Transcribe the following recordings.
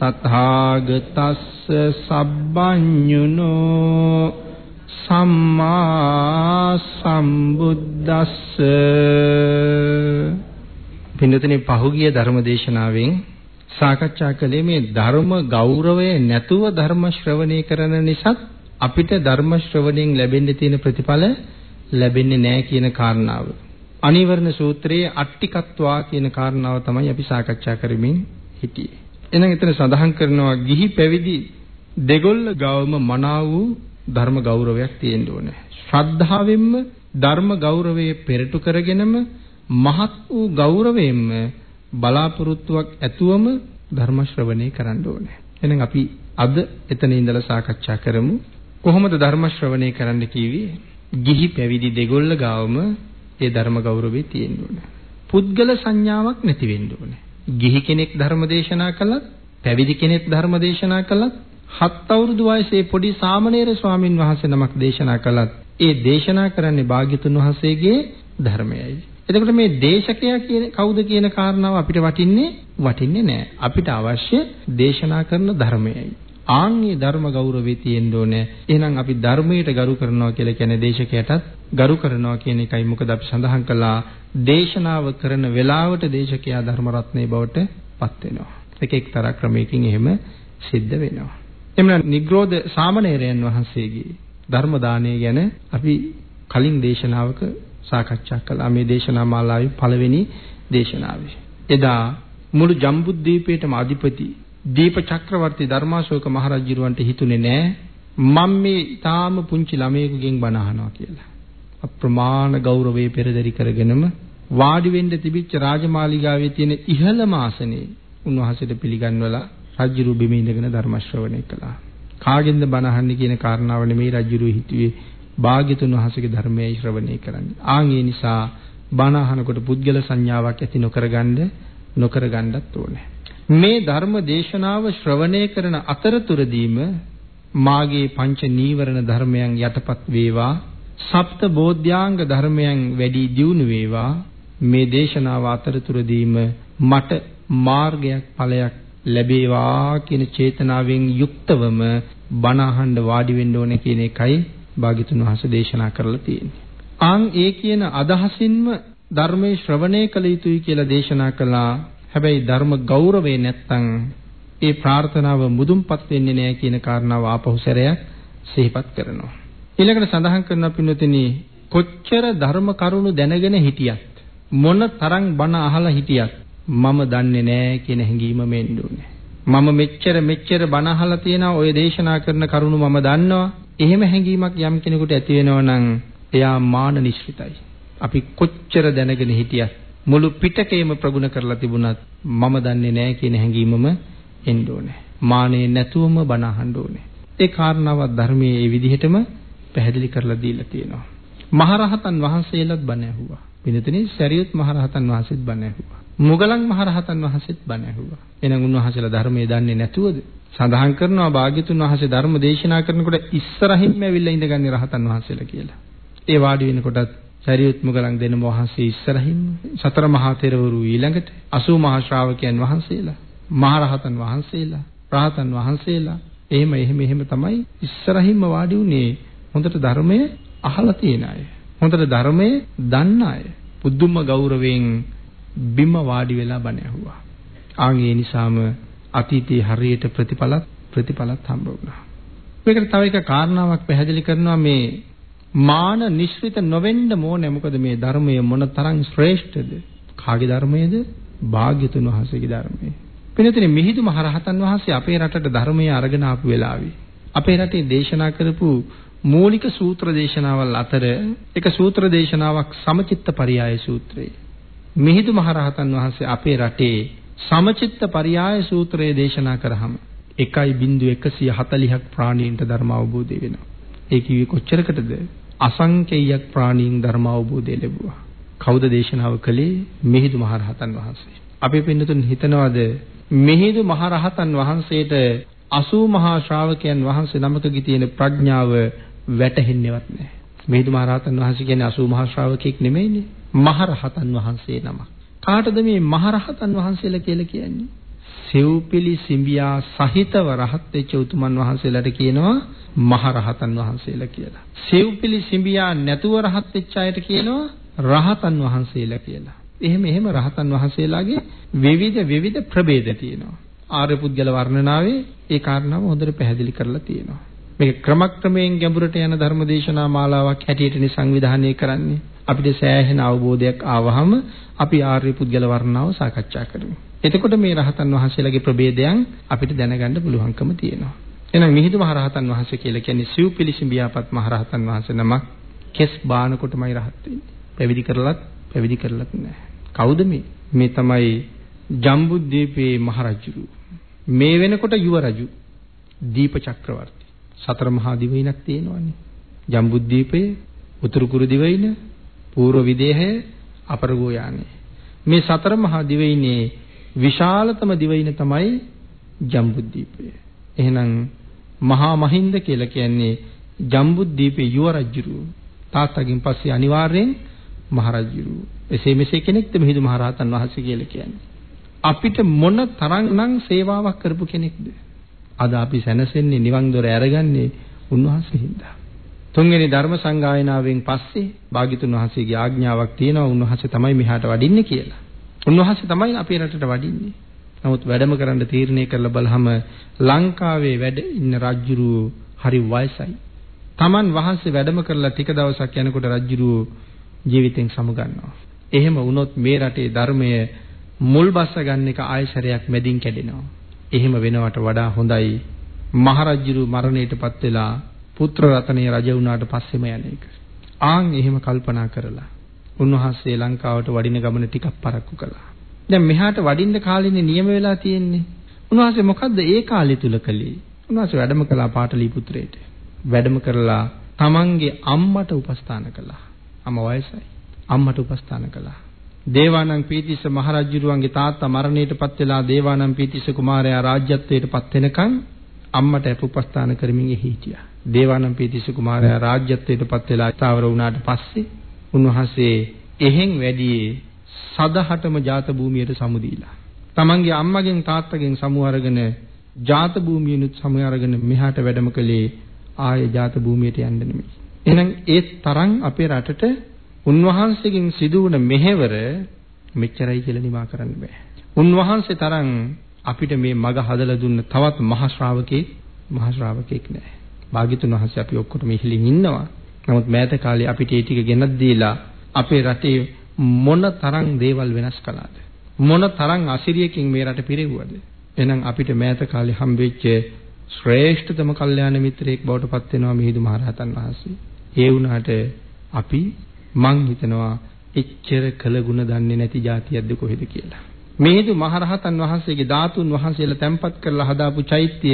තථාගතස්ස සබ්බඤුනෝ සම්මා සම්බුද්දස්ස පින්නතනේ පහුගිය ධර්මදේශනාවෙන් සාකච්ඡා කළේ මේ ධර්ම ගෞරවය නැතුව ධර්ම ශ්‍රවණය කරන නිසා අපිට ධර්ම ශ්‍රවණයෙන් ලැබෙන්න තියෙන ප්‍රතිඵල ලැබෙන්නේ නැහැ කියන කාරණාව. අනිවර්ණ සූත්‍රයේ අට්ටිකත්වා කියන කාරණාව තමයි අපි සාකච්ඡා කරමින් හිටියේ. එහෙනම් එතන සඳහන් කරනවා ගිහි පැවිදි දෙගොල්ල ගාවම මනාව වූ ධර්ම ගෞරවයක් තියෙන්න ඕනේ. ශ්‍රද්ධාවෙන්ම ධර්ම ගෞරවයේ පෙරටු කරගෙනම මහත් වූ ගෞරවයෙන්ම බලාපොරොත්තුවක් ඇතුවම ධර්ම ශ්‍රවණය කරන්න ඕනේ. එහෙනම් අපි අද එතන ඉඳලා සාකච්ඡා කරමු. කොහොමද ධර්ම ශ්‍රවණය කරන්න කිව්වේ? ගිහි පැවිදි දෙගොල්ල ගාවම ඒ ධර්ම ගෞරවය තියෙන්න ඕනේ. පුද්ගල සංඥාවක් නැති වෙන්න ඕනේ. ගිහි කෙනෙක් ධර්ම දේශනා කළත්, පැවිදි කෙනෙක් ධර්ම දේශනා කළත්, හත් අවුරුදු වයසේ පොඩි සාමණේර ස්වාමින් වහන්සේ නමක් දේශනා කළත්, ඒ දේශනා කරන්නේ භාග්‍යතුන් වහන්සේගේ ධර්මයයි. එතකොට මේ දේශකයා කියන කවුද කියන කාරණාව අපිට වටින්නේ වටින්නේ නැහැ. අපිට අවශ්‍ය දේශනා කරන ධර්මයයි. ආන්ගේ ධර්ම ගෞරවය තියෙන්න ඕනේ. එහෙනම් අපි ධර්මයට ගරු කරනවා කියලා කියන්නේ දේශකයටත් ගරු කරනවා කියන එකයි. මොකද අපි සඳහන් කළා දේශනාව කරන වෙලාවට දේශකයා ධර්ම රත්නේ බවට පත් වෙනවා. ඒක එක්තරා ක්‍රමයකින් එහෙම සිද්ධ වෙනවා. එමුනම් නිග්‍රෝධ සාමණේරයන් වහන්සේගේ ධර්ම දානය ගැන අපි කලින් දේශනාවක සාකච්ඡා කළා. මේ දේශනා මාලාවේ පළවෙනි දේශනාවේ. එදා මුළු ජම්බුද්වීපයේටම අධිපති දීප චක්‍රවර්ති ධර්මාශෝක මහරජුරවන්ට හිතුනේ නෑ මම මේ ඊටාම පුංචි ළමයෙකුගෙන් බණ අහනවා කියලා. අප්‍රමාණ ගෞරවයේ පෙරදරි කරගෙනම වාඩි වෙන්න තිබිච්ච රාජමාලිගාවේ තියෙන ඉහළම ආසනයේ උන්වහන්සේට පිළිගන්වලා රජුරු බිම ඉඳගෙන ධර්ම ශ්‍රවණය කළා. කාගෙන්ද බණ අහන්නේ කියන කාරණාව නෙමෙයි රජුරු හිතුවේ භාග්‍යතුන් වහන්සේගේ ධර්මයයි ශ්‍රවණය කරන්නේ. ආන් ඒ නිසා බණ අහනකොට පුද්ගල සංඥාවක් ඇති නොකරගන්න නොකරගන්නත් ඕනේ. මේ ධර්ම දේශනාව ශ්‍රවණය කරන අතරතුරදීම මාගේ පංච නීවරණ ධර්මයන් යටපත් වේවා සප්ත බෝධ්‍යාංග ධර්මයන් වැඩි දියුණු වේවා මේ දේශනාව අතරතුරදීම මට මාර්ගයක් ඵලයක් ලැබේවා කියන චේතනාවෙන් යුක්තවම බණ අහන්න වාඩි වෙන්න ඕනේ කියන එකයි භාග්‍යතුන් වහන්සේ දේශනා කරලා තියෙන්නේ. ආන් ඒ කියන අදහසින්ම ධර්මයේ ශ්‍රවණය කළ යුතුයි කියලා දේශනා කළා. හැබැයි ධර්ම ගෞරවේ නැත්තම් ඒ ප්‍රාර්ථනාව මුදුන්පත් වෙන්නේ නැහැ කියන කාරණාව ආපහු සැරයක් සිහිපත් කරනවා. ඊළඟට සඳහන් කරනවා පින්වතුනි කොච්චර ධර්ම කරුණු දැනගෙන හිටියත් මොන තරම් බණ අහලා හිටියත් මම දන්නේ නැහැ කියන හැඟීම මෙන්න උනේ. මම මෙච්චර මෙච්චර බණ අහලා තියෙනවා ඔය දේශනා කරන කරුණු මම දන්නවා. එහෙම හැඟීමක් යම් කෙනෙකුට ඇති වෙනවා නම් එයා මාන නිශ්චිතයි. අපි කොච්චර දැනගෙන හිටියත් මුළු පිටකේම ප්‍රගුණ කරලා තිබුණත් මම දන්නේ නැහැ කියන හැඟීමම එන්න ඕනේ. මානෙ නැතුවම බණ අහන්න ඕනේ. ඒ කාරණාවක් ධර්මයේ ඒ විදිහටම පැහැදිලි කරලා දීලා තියෙනවා. මහරහතන් වහන්සේලාත් බණ ඇහුවා. පිළිතුරේ සරියුත් මහරහතන් වහන්සේත් බණ ඇහුවා. මුගලන් මහරහතන් වහන්සේත් බණ ඇහුවා. එහෙනම් උන්වහන්සේලා ධර්මයේ දන්නේ නැතුවද? සඳහන් කරනවා භාග්‍යතුන් වහන්සේ ධර්ම දේශනා කරනකොට ඉස්සරහින්ම ඇවිල්ලා ඉඳගන්නේ රහතන් වහන්සේලා කියලා. ඒ වාඩි වෙනකොටත් සරියුත් මුගලන් දෙනම වහන්සේ ඉස්සරහින් සතර මහා තෙරවරු ඊළඟට 80 මහා ශ්‍රාවකයන් වහන්සේලා මහරහතන් වහන්සේලා රහතන් වහන්සේලා එහෙම එහෙම එහෙම තමයි ඉස්සරහින්ම වාඩි උනේ හොඳට ධර්මය අහලා තියෙන අය. හොඳට ධර්මය දන්න අය. පුදුම ගෞරවයෙන් බිම වාඩි වෙලා බණ ඇහුවා. ආන් ඒ නිසාම අතීතයේ හරියට ප්‍රතිඵලත් ප්‍රතිඵලත් හම්බ වුණා. මේකට තව එක කාරණාවක් පැහැදිලි කරනවා මේ මාන නිශ්චිත නොවෙන්න ඕනේ මොකද මේ ධර්මය මොන තරම් ශ්‍රේෂ්ඨද? කාගේ ධර්මයේද? භාග්‍යතුන් වහන්සේගේ ධර්මයේ. පිළිතුරේ මිහිඳු මහරහතන් වහන්සේ අපේ රටට ධර්මය අරගෙන ආපු වෙලාවේ අපේ රටේ දේශනා කරපු මූලික සූත්‍ර දේශනාවල් අතර එක සූත්‍ර දේශනාවක් සමචිත්ත පරියාය සූත්‍රය. මිහිඳු මහරහතන් වහන්සේ අපේ රටේ සමචිත්ත පරියාය සූත්‍රය දේශනා කරාම 1.140ක් ප්‍රාණීන්ට ධර්ම අවබෝධය වෙනවා. ඒ කිව්වේ කොච්චරකටද? අසංකේයයක් ප්‍රාණීන් ධර්ම අවබෝධය ලැබුවා. කවුද දේශනාව කළේ? මිහිඳු මහරහතන් වහන්සේ. අපි පින්නතුන් හිතනවාද මිහිඳු මහරහතන් වහන්සේට 80 මහා ශ්‍රාවකයන් වහන්සේ නමකගේ තියෙන ප්‍රඥාව වැටහෙන්නේවත් නැහැ. මිහිඳු මහරහතන් වහන්සේ කියන්නේ 80 මහා ශ්‍රාවකෙක් නෙමෙයිනේ. මහරහතන් වහන්සේ නමක්. කාටද මේ මහරහතන් වහන්සේලා කියලා කියන්නේ? සිව්පිලි සිඹියා සහිතව රහත් වෙච්ච උතුමන් වහන්සේලාට කියනවා මහරහතන් වහන්සේලා කියලා. සිව්පිලි සිඹියා නැතුව රහත් වෙච්ච අයට කියනවා රහතන් වහන්සේලා කියලා. එහෙම එහෙම රහතන් වහන්සේලාගේ විවිධ විවිධ ප්‍රභේද තියෙනවා. ආර්ය පුද්ගල වර්ණනාවේ ඒ කාරණාව හොඳට පැහැදිලි කරලා තියෙනවා. මේක ක්‍රමක්‍රමයෙන් ගැඹුරට යන ධර්මදේශනා මාලාවක් හැටියට සංවිධානය කරන්නේ. අපිට සෑහෙන අවබෝධයක් ආවහම අපි ආර්ය පුද්ගල වර්ණාව සාකච්ඡා කරමු. එතකොට මේ රහතන් වහන්සේලාගේ ප්‍රභේදයන් අපිට දැනගන්න පුළුවන්කම තියෙනවා. එහෙනම් මිහිඳු මහරහතන් වහන්සේ කියලා කියන්නේ සිව් පිළිසිඹියාපත් මහරහතන් වහන්සේ නමක් කෙස් බානකොටමයි රහත් වෙන්නේ. පැවිදි කරලත් පැවිදි කරලත් නැහැ. කවුද මේ? මේ තමයි ජම්බුද්දීපේ මහරජු. මේ වෙනකොට යුව රජු. දීප චක්‍රවර්ති. සතර මහා දිවයිනක් තියෙනවානේ. ජම්බුද්දීපේ උතුරු කුරු දිවයින పూర్ව විදේහය අපරගෝ යානේ. මේ සතර මහා දිවයිනේ විශාලතම දිවයින තමයි ජම්බුද්දීපය. එහෙනම් මහා මහින්ද කියලා කියන්නේ ජම්බුද්දීපේ යුව රජුරු. තාත්තගෙන් පස්සේ අනිවාර්යෙන් මහරජුරු. එසේ මෙසේ කෙනෙක්ද මිහිඳු මහරහතන් වහන්සේ කියලා කියන්නේ. අපිට මොන තරම්නම් සේවාවක් කරපු කෙනෙක්ද? අද අපි සැනසෙන්නේ නිවන් දොර ඇරගන්නේ උන්වහන්සේ හින්දා. තුන්වෙනි ධර්ම සංගායනාවෙන් පස්සේ භාග්‍යතුන් වහන්සේගේ ආඥාවක් තියෙනවා උන්වහන්සේ තමයි මෙහාට වඩින්නේ කියලා. උන්වහන්සේ තමයි අපේ රටට වඩින්නේ. නමුත් වැඩම කරන්න තීරණය කරලා බලහම ලංකාවේ වැඩ ඉන්න රජුරු හරි වයසයි. Taman වහන්සේ වැඩම කරලා ටික දවසක් යනකොට රජුරු ජීවිතෙන් සමුගන්නවා. එහෙම වුණොත් මේ රටේ ධර්මය මුල් බස්ස ගන්න එක ආයසරයක් මැදින් කැඩෙනවා. එහෙම වෙනවට වඩා හොඳයි මහරජුරු මරණයටපත් වෙලා පුත්‍ර රතනේ රජ වුණාට පස්සෙම යන එක. ආන් එහෙම කල්පනා කරලා උන්වහන්සේ ලංකාවට වඩින ගමන ටිකක් පරක්කු කළා. දැන් මෙහාට වඩින්න කාලෙනේ නියම වෙලා තියෙන්නේ. උන්වහන්සේ මොකද්ද ඒ කාලය තුල කළේ? උන්වහන්සේ වැඩම කළා පාටලිපුත්‍රයට. වැඩම කරලා තමන්ගේ අම්මට උපස්ථාන කළා. අම්ම වයසයි. අම්මට උපස්ථාන කළා. දේවානං පීතිස්ස මහරජුරුවන්ගේ තාත්තා මරණයටපත් වෙලා දේවානං පීතිස්ස කුමාරයා රාජ්‍යත්වයටපත් වෙනකන් අම්මට අපුපස්ථාන කරමින් එහි හිටියා. දේවානං පීතිස්ස කුමාරයා රාජ්‍යත්වයටපත් වෙලා ස්ථාවර වුණාට පස්සේ උන්වහන්සේ එහෙන් වැඩියේ සදහටම ජාත භූමියට සමුදීලා. තමන්ගේ අම්මගෙන් තාත්තගෙන් සමු අරගෙන ජාත භූමියනුත් සමු අරගෙන මෙහාට වැඩම කළේ ආයේ ජාත භූමියට යන්න නෙමෙයි. එහෙනම් ඒ තරම් අපේ රටට උන්වහන්සේගෙන් සිදු වුණ මෙහෙවර මෙච්චරයි කියලා නිමා කරන්න බෑ. උන්වහන්සේ තරම් අපිට මේ මග හදලා දුන්න තවත් මහ ශ්‍රාවකෙක් මහ ශ්‍රාවකෙක් නෑ. භාග්‍යතුන් වහන්සේ අපි ඔක්කොටම ඉහිලින් ඉන්නවා. නමුත් මෑත කාලේ අපිට ඒ ටික ගෙනත් දීලා අපේ රටේ මොන තරම් දේවල් වෙනස් කළාද? මොන තරම් අසිරියකින් මේ රට පිරෙව්වද? එහෙනම් අපිට මෑත කාලේ හම්බෙච්ච ශ්‍රේෂ්ඨතම කල්යාණ මිත්‍රයෙක් බවට පත් වෙනවා මිහිඳු මහරහතන් වහන්සේ. ඒ වුණාට අපි මං හිතනවා එච්චර කළගුණ දන්නේ නැති જાතියක්ද කොහෙද කියලා. මිහිඳු මහරහතන් වහන්සේගේ ධාතුන් වහන්සේලා තැන්පත් කරලා හදාපු චෛත්‍ය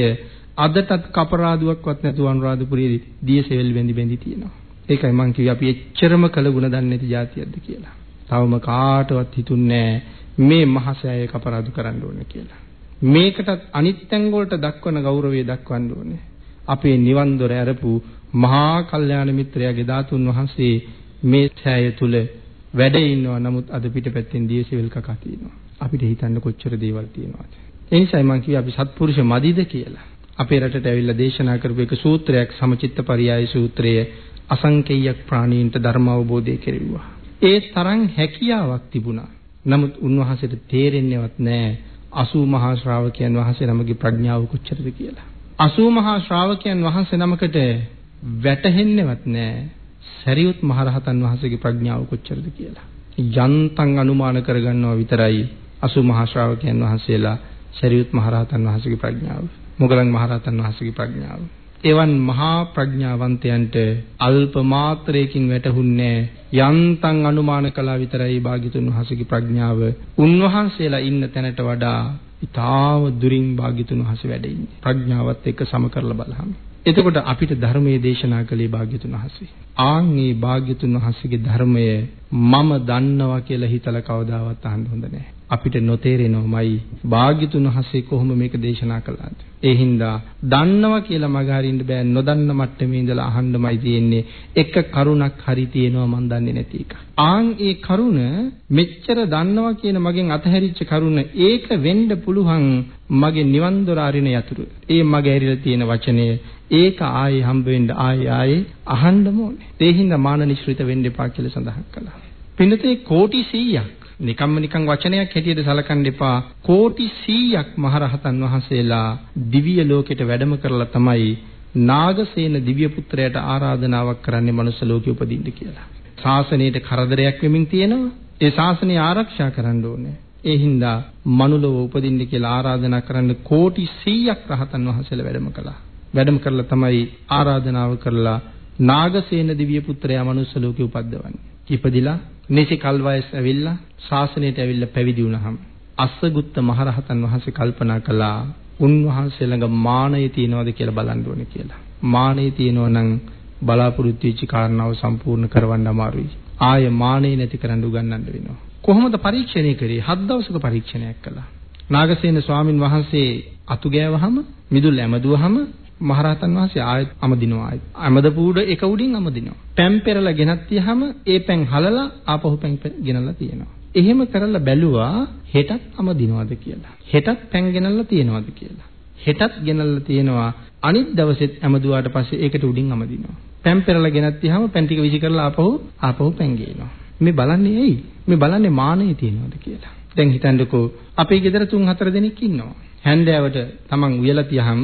අදටත් කපරාදුවක්වත් නැතුව අනුරාධපුරයේ දියසෙවල් වෙඳි වෙඳි තියෙනවා. ඒකයි මං කිව්වේ අපි එච්චරම කළගුණ දන්නේ නැති જાතියක්ද කියලා. තවම කාටවත් හිතුන්නේ මේ මහසෑය කපරාදු කරන්න ඕනේ කියලා. මේකටත් අනිත් තැන් වලට දක්වන ගෞරවය දක්වන්න ඕනේ. අපේ නිවන් දොර ඇරපු මහා කල්යාණ මිත්‍රයාගේ ධාතුන් වහන්සේ මේ ඡාය තුල වැඩ ඉන්නවා. නමුත් අද පිටපැත්තෙන් දියසෙවල් කකා තියෙනවා. අපිට හිතන්න කොච්චර දේවල් තියෙනවද? ඒ නිසායි මම කිව්වේ අපි සත්පුරුෂ මදිද කියලා. අපේ රටට ඇවිල්ලා දේශනා කරපු එක සූත්‍රයක් සමචිත්ත පරියාය සූත්‍රය අසංකේයයක් ප්‍රාණීන්ට ධර්ම අවබෝධය කෙරෙව්වා. ඒ තරම් හැකියාවක් තිබුණා. නමුත් උන්වහන්සේට තේරෙන්නේවත් නැහැ 80 මහා ශ්‍රාවකයන් වහන්සේ නමගේ ප්‍රඥාව කොච්චරද කියලා. 80 මහා ශ්‍රාවකයන් වහන්සේ නමකට වැටහෙන්නේවත් නැහැ සරියුත් මහරහතන් වහන්සේගේ ප්‍රඥාව කොච්චරද කියලා. යන්තම් අනුමාන කරගන්නවා විතරයි 80 මහා ශ්‍රාවකයන් වහන්සේලා සරියුත් මහරහතන් වහන්සේගේ ප්‍රඥාව. මොගලන් මහරහතන් වහන්සේගේ ප්‍රඥාව. එවන් මහා ප්‍රඥාවන්තයන්ට අල්ප මාත්‍රයකින් වැටහුන්නේ යන්තම් අනුමාන කළා විතරයි භාග්‍යතුන් වහන්සේගේ ප්‍රඥාව උන්වහන්සේලා ඉන්න තැනට වඩා ඊටාව දුරින් භාග්‍යතුන් වහන්සේ වැඩ ඉන්නේ ප්‍රඥාවත් එක්ක සම කරලා බලහම එතකොට අපිට ධර්මයේ දේශනා කළේ භාග්‍යතුන් වහන්සේ. ආන් මේ භාග්‍යතුන් වහන්සේගේ ධර්මය මම දන්නවා කියලා හිතලා කවදාවත් අහන්න හොඳ නැහැ. අපිට නොතේරෙනවමයි භාග්‍යතුන් වහන්සේ කොහොම මේක දේශනා කළාද. ඒ හින්දා දන්නවා කියලා මග හරින්න බෑ නොදන්න මට්ටමේ ඉඳලා අහන්නමයි තියෙන්නේ. එක කරුණක් හරි තියෙනවා මන් දන්නේ නැති එක. ආන් ඒ කරුණ මෙච්චර දන්නවා කියන මගෙන් අතහැරිච්ච කරුණ ඒක වෙන්න පුළුවන් මගේ නිවන් දොර අරින යතුරු. ඒ මගේ ඇරිලා තියෙන වචනය ඒක ආයේ හම්බ වෙන්න ආයේ ආයේ අහන්නම ඕනේ. ඒ හින්දා මාන නිශ්චිත වෙන්න එපා කියලා සඳහන් කළා. පින්නතේ කෝටි 100ක් නිකම්ම නිකම් වචනයක් හැටියට සලකන්න එපා. කෝටි 100ක් මහරහතන් වහන්සේලා දිව්‍ය ලෝකෙට වැඩම කරලා තමයි නාගසේන දිව්‍ය පුත්‍රයාට ආරාධනාවක් කරන්නේ මනුස්ස ලෝකෙ උපදින්න කියලා. ශාසනයට කරදරයක් වෙමින් තියෙනවා. ඒ ශාසනය ආරක්ෂා කරන්න ඕනේ. ඒ හින්දා මනුලව උපදින්න කියලා ආරාධනා කරන්න කෝටි 100ක් රහතන් වහන්සේලා වැඩම කළා. වැඩම කරලා තමයි ආරාධනාව කරලා නාගසේන දිව්‍ය පුත්‍රයා මනුස්ස ලෝකෙ උපද්දවන්නේ. ඉපදිලා නිසි කල් වයස ඇවිල්ලා ශාසනයට ඇවිල්ලා පැවිදි වුණාම අස්සගුත්ත මහරහතන් වහන්සේ කල්පනා කළා උන්වහන්සේ ළඟ මානය තියනවද කියලා බලන්න ඕනේ කියලා. මානය තියනවා නම් බලාපොරොත්තු වෙච්ච කාරණාව සම්පූර්ණ කරවන්න අමාරුයි. ආය මානය නැති කරන්න උගන්වන්න වෙනවා. කොහොමද පරීක්ෂණය කරේ? හත් දවසක පරීක්ෂණයක් කළා. නාගසේන ස්වාමින් වහන්සේ අතු ගෑවහම මිදුල් ඇමදුවහම මහරහතන් වහන්සේ ආයෙත් අමදිනවා ආයෙත්. අමද පූඩ එක උඩින් අමදිනවා. පැන් පෙරලා ගෙනත් තියහම ඒ පැන් හලලා ආපහු පැන් ගෙනල්ලා තියෙනවා. එහෙම කරලා බැලුවා හෙටත් අමදිනවද කියලා. හෙටත් පැන් ගෙනල්ලා තියනවද කියලා. හෙටත් ගෙනල්ලා තියෙනවා අනිත් දවසෙත් ඇමදුවාට පස්සේ ඒකට උඩින් අමදිනවා. පැන් පෙරලා ගෙනත් තියහම පැන් ටික විසි කරලා ආපහු ආපහු පැන් ගේනවා. මේ බලන්නේ ඇයි? මේ බලන්නේ මානෙ තියනවද කියලා. දැන් හිතන්නකෝ අපේ ගෙදර 3-4 දෙනෙක් ඉන්නවා. හැන්දෑවට තමන් උයලා තියහම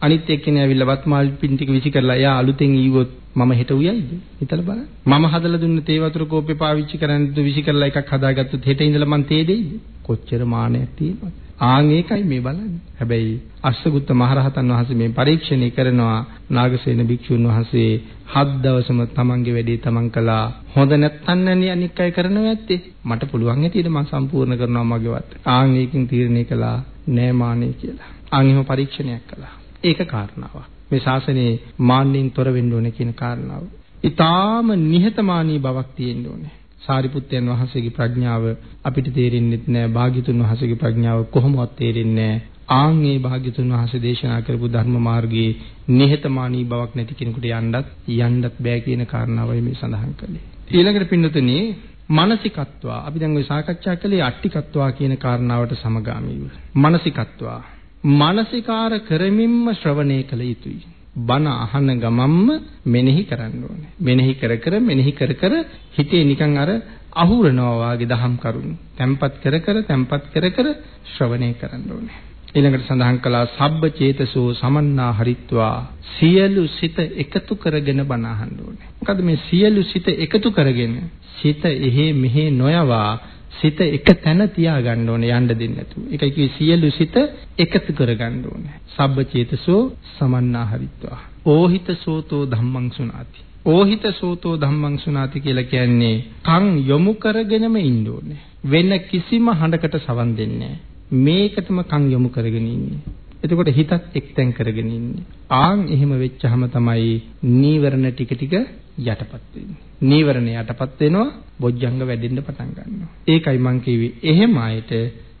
අනිත් එක්කෙනා ඇවිල්ලා වත්මාල් පින් ටික විසි කරලා එයා අලුතෙන් ඊවොත් මම හෙට උයයිද? හිතලා බලන්න. මම හදලා දුන්න තේ වතුර කෝප්පේ පාවිච්චි කරන්න විසි කරලා එකක් හදාගත්තොත් හෙට ඉඳලා මං තේ දෙයිද? කොච්චර මානයක් තියෙනවද? ආන් ඒකයි මේ බලන්නේ. හැබැයි අස්සගුත්ත මහරහතන් වහන්සේ මේ පරීක්ෂණය කරනවා නාගසේන භික්ෂුන් වහන්සේ හත් දවසම තමන්ගේ වැඩේ තමන් කළා. හොඳ නැත්තන් නැණි අනික් අය කරනවා ඇත්තේ. මට පුළුවන් හැටියට මම සම්පූර්ණ කරනවා මගේවත්. ආන් ඒකෙන් තීරණය කළා නෑ මානේ කියලා. ආන් එහෙම පරීක්ෂණයක් කළා. ඒක කාරණාවක්. මේ ශාසනයේ මාන්නෙන් තොර වෙන්න ඕනේ කියන කාරණාව. ඊටාම නිහතමානී බවක් තියෙන්න ඕනේ. සාරිපුත්තයන් වහන්සේගේ ප්‍රඥාව අපිට තේරෙන්නේ නැහැ. භාග්‍යතුන් වහන්සේගේ ප්‍රඥාව කොහොමවත් තේරෙන්නේ නැහැ. ආන් මේ භාග්‍යතුන් වහන්සේ දේශනා කරපු ධර්ම මාර්ගයේ නිහතමානී බවක් නැති කෙනෙකුට යන්නත් යන්නත් බෑ කියන කාරණාවයි මේ සඳහන් කළේ. ඊළඟට පින්නතුනේ මානසිකත්වා අපි දැන් ওই සාකච්ඡා කළේ අට්ටිකත්වා කියන කාරණාවට සමගාමීව. මානසිකත්වා මානසිකාර කරමින්ම ශ්‍රවණය කළ යුතුයි. බණ අහන ගමම්ම මෙනෙහි කරන්න ඕනේ. මෙනෙහි කර කර මෙනෙහි කර කර හිතේ නිකන් අර අහුරනවා වාගේ දහම් කරුණු. තැම්පත් කර කර තැම්පත් කර කර ශ්‍රවණය කරන්න ඕනේ. ඊළඟට සඳහන් කළා සබ්බ චේතසෝ සමන්නා හරිත්වා සියලු සිත එකතු කරගෙන බණ අහන්න ඕනේ. මොකද මේ සියලු සිත එකතු කරගෙන සිත එහෙ මෙහෙ නොයවා සිත එක තැන තියාගන්න ඕනේ යන්න දෙන්නේ නැතුව. ඒකයි කිව්වේ සියලු සිත එකතු කරගන්න ඕනේ. සබ්බ චේතසෝ සමන්නා හරිත්වා. ඕහිත සෝතෝ ධම්මං සුනාති. ඕහිත සෝතෝ ධම්මං සුනාති කියලා කියන්නේ කන් යොමු කරගෙනම ඉන්න ඕනේ. වෙන කිසිම හඬකට සවන් දෙන්නේ මේකටම කන් යොමු කරගෙන ඉන්නේ. එතකොට හිතත් එක්තෙන් කරගෙන ඉන්නේ. ආන් එහෙම වෙච්චහම තමයි නීවරණ ටික ටික යටපත් වෙන්නේ. නීවරණ යටපත් වෙනවා, බොජ්ජංග වැඩෙන්න පටන් ගන්නවා. ඒකයි මං කිව්වේ. එහෙම ආයත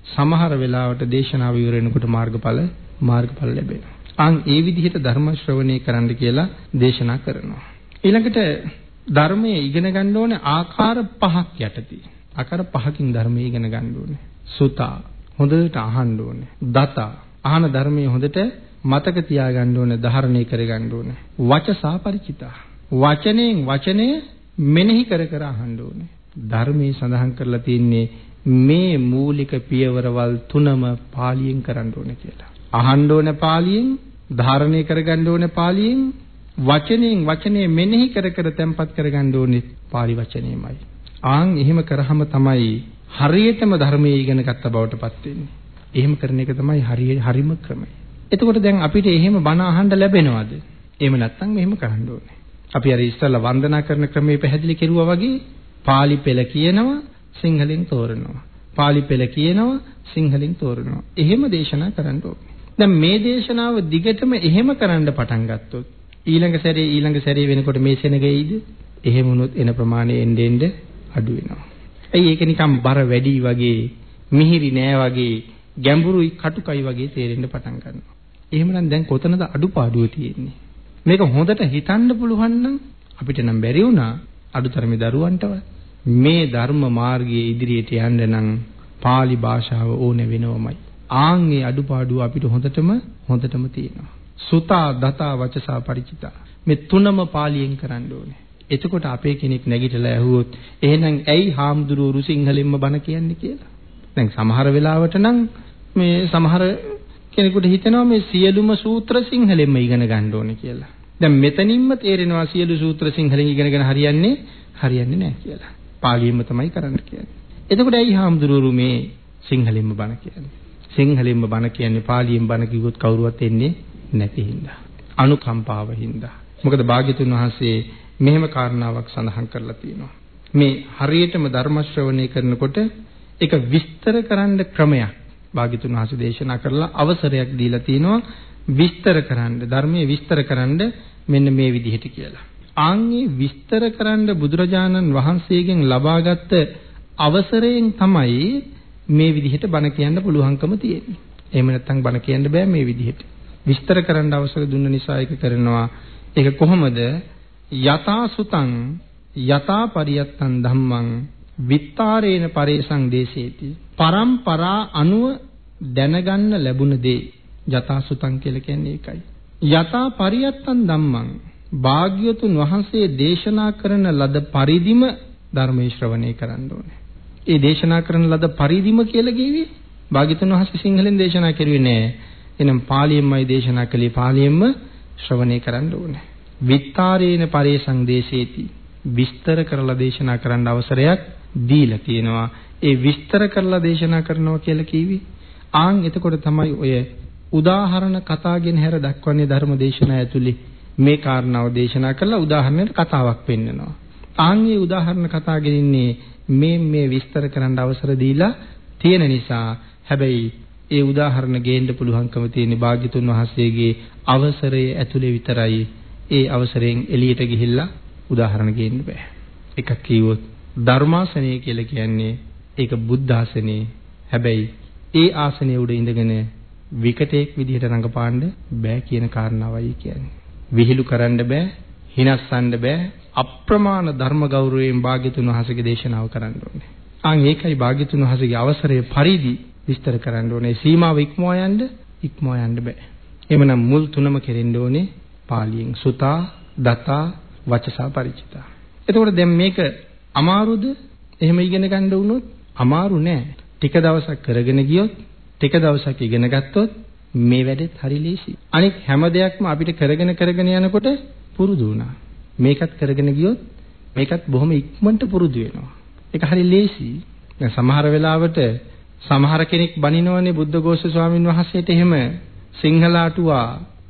සමහර වෙලාවට දේශනාව ඉවර වෙනකොට මාර්ගඵල මාර්ගඵල ලැබෙනවා. ආන් ඒ විදිහට ධර්ම ශ්‍රවණය කරන්න කියලා දේශනා කරනවා. ඊළඟට ධර්මයේ ඉගෙන ගන්න ඕනේ ආකාර පහක් යටතේ. ආකාර පහකින් ධර්මයේ ඉගෙන ගන්න ඕනේ. සුතා හොඳට අහන්න ඕනේ. දතා අහන ධර්මයේ හොඳට මතක තියාගන්න ඕනේ, ධාරණය කරගන්න ඕනේ. වචසා ಪರಿචිතා. වචනයෙන් වචනය මෙනෙහි කර කර අහන්න ඕනේ. ධර්මයේ සඳහන් කරලා තියෙන්නේ මේ මූලික පියවරවල් තුනම පාලියෙන් කරන්න ඕනේ කියලා. අහන්න ඕනේ පාලියෙන්, ධාරණය කරගන්න ඕනේ පාලියෙන්, වචනයෙන් වචනේ මෙනෙහි කර කර තැම්පත් කරගන්න ඕනේ පාලි වචනේමයි. ආන් එහෙම කරාම තමයි හරියටම ධර්මයේ ඉගෙන ගත්ත බවට පත් වෙන්නේ. එහෙම කරන එක තමයි හරිය හරිම ක්‍රමය. එතකොට දැන් අපිට එහෙම බණ අහන්න ලැබෙනවද? එහෙම නැත්නම් මෙහෙම කරන්න ඕනේ. අපි අර ඉස්සල්ලා වන්දනා කරන ක්‍රමයේ පැහැදිලි කෙරුවා වගේ pāli පෙළ කියනවා සිංහලෙන් තෝරනවා. pāli පෙළ කියනවා සිංහලෙන් තෝරනවා. එහෙම දේශනා කරන්න ඕනේ. දැන් මේ දේශනාව දිගටම එහෙම කරන්න පටන් ගත්තොත් ඊළඟ සැරේ ඊළඟ සැරේ වෙනකොට මේ සෙනගෙයිද? එහෙම වුණොත් එන ප්‍රමාණය එන්න එන්න අඩු වෙනවා. ඇයි ඒක නිකන් බර වැඩි වගේ මිහිරි නෑ වගේ ගැඹුරුයි කටුකයි වගේ තේරෙන්න පටන් ගන්නවා. එහෙමනම් දැන් කොතනද අඩුපාඩුව තියෙන්නේ? මේක හොඳට හිතන්න පුළුවන් නම් අපිට නම් බැරි වුණා අඩුතරමේ දරුවන්ටවත් මේ ධර්ම මාර්ගයේ ඉදිරියට යන්න නම් pāli භාෂාව ඕන වෙනවමයි. ආන්ගේ අඩුපාඩුව අපිට හොඳටම හොඳටම තියෙනවා. සුතා දතා වචසා ಪರಿචිතා මේ තුනම පාලියෙන් කරන්න ඕනේ. එතකොට අපේ කෙනෙක් නැගිටලා ඇහුවොත් එහෙනම් ඇයි හාමුදුරුවෝ සිංහලෙන්ම බණ කියන්නේ කියලා. දැන් සමහර වෙලාවට නම් මේ සමහර කෙනෙකුට හිතෙනවා මේ සියලුම සූත්‍ර සිංහලෙන්ම ඉගෙන ගන්න ඕනේ කියලා. දැන් මෙතනින්ම තේරෙනවා සියලු සූත්‍ර සිංහලෙන් ඉගෙනගෙන හරියන්නේ හරියන්නේ නැහැ කියලා. පාලියෙන්ම තමයි කරන්න කියන්නේ. එතකොට ඇයි හාමුදුරුවෝ මේ සිංහලෙන්ම බණ කියන්නේ? සිංහලෙන්ම බණ කියන්නේ පාලියෙන් බණ කිව්වොත් කවුරුවත් එන්නේ නැති හින්දා. අනුකම්පාව හින්දා. මොකද භාග්‍යතුන් වහන්සේ මෙහෙම කාරණාවක් සඳහන් කරලා තියෙනවා. මේ හරියටම ධර්ම ශ්‍රවණය කරනකොට ඒක විස්තර කරන්න ක්‍රමයක් භාග්‍යතුන් වහන්සේ දේශනා කරලා අවසරයක් දීලා තිනවා විස්තර කරන්න ධර්මයේ විස්තර කරන්න මෙන්න මේ විදිහට කියලා. ආන්ගේ විස්තර කරන්න බුදුරජාණන් වහන්සේගෙන් ලබාගත් අවසරයෙන් තමයි මේ විදිහට බණ කියන්න පුළුවන්කම තියෙන්නේ. එහෙම නැත්නම් බණ කියන්න බෑ මේ විදිහට. විස්තර කරන්න අවසර දුන්න නිසා ඒක කරනවා. ඒක කොහොමද? යතා සුතං යතා පරියත්තං ධම්මං විත්තාරේන පරේසං දේශේති පරම්පරා අනුව දැනගන්න ලැබුණ දේ යථා සුතං කියලා කියන්නේ ඒකයි යථා පරියත්තං ධම්මං භාග්‍යතුන් වහන්සේ දේශනා කරන ලද පරිදිම ධර්මයේ ශ්‍රවණය කරන්න ඕනේ. ඒ දේශනා කරන ලද පරිදිම කියලා කිව්වේ භාග්‍යතුන් වහන්සේ සිංහලෙන් දේශනා කරුවේ නෑ. එනම් පාලියෙන්මයි දේශනා කළේ පාලියෙන්ම ශ්‍රවණය කරන්න ඕනේ. විත්තාරේන පරේසං දේශේති විස්තර කරලා දේශනා කරන්න අවසරයක් දීලා තියෙනවා. ඒ විස්තර කරලා දේශනා කරනවා කියලා කිව්වේ ආන් එතකොට තමයි ඔය උදාහරණ කතාගෙන හැර දක්වන්නේ ධර්ම දේශනා ඇතුලේ මේ කාරණාව දේශනා කරලා උදාහරණයක් කතාවක් පෙන්නනවා. ආන් මේ උදාහරණ කතා ගෙනින්නේ මේ මේ විස්තර කරන්න අවසර දීලා තියෙන නිසා හැබැයි ඒ උදාහරණ ගේන්න පුළුවන්කම තියෙන භාග්‍යතුන් වහන්සේගේ අවසරයේ ඇතුලේ විතරයි. ඒ අවසරයෙන් එළියට ගිහිල්ලා උදාහරණ ගේන්න බෑ. එකක් කිව්වොත් ධර්මාසනය කියලා කියන්නේ ඒක බුද්ධ ආසනේ. හැබැයි ඒ ආසනයේ උඩ ඉඳගෙන විකටෙක් විදිහට රඟපාන්න බෑ කියන කාරණාවයි කියන්නේ. විහිළු කරන්න බෑ, හිනස්සන්න බෑ, අප්‍රමාණ ධර්ම ගෞරවයෙන් භාග්‍යතුන් වහන්සේගේ දේශනාව කරන්න ඕනේ. ආන් ඒකයි භාග්‍යතුන් වහන්සේගේ අවසරයේ පරිදි විස්තර කරන්න ඕනේ. සීමාව ඉක්මවා යන්න ඉක්මවා යන්න බෑ. එhmenan මුල් තුනම කෙරෙන්න ඕනේ පාලියෙන් සුතා, දතා, වචසා ಪರಿචිතා. එතකොට දැන් මේක අමාරුද? එහෙම ඉගෙන ගන්න වුණොත් අමාරු නෑ. ටික දවසක් කරගෙන ගියොත් ටික දවසක් ඉගෙන ගත්තොත් මේ වැඩෙත් හරි ලේසි. අනික හැම දෙයක්ම අපිට කරගෙන කරගෙන යනකොට පුරුදු වුණා. මේකත් කරගෙන ගියොත් මේකත් බොහොම ඉක්මනට පුරුදු වෙනවා. ඒක හරි ලේසි. දැන් සමහර වෙලාවට සමහර කෙනෙක් බනිනවනේ බුද්ධඝෝෂ ස්වාමින් වහන්සේට එහෙම සිංහල අටුවා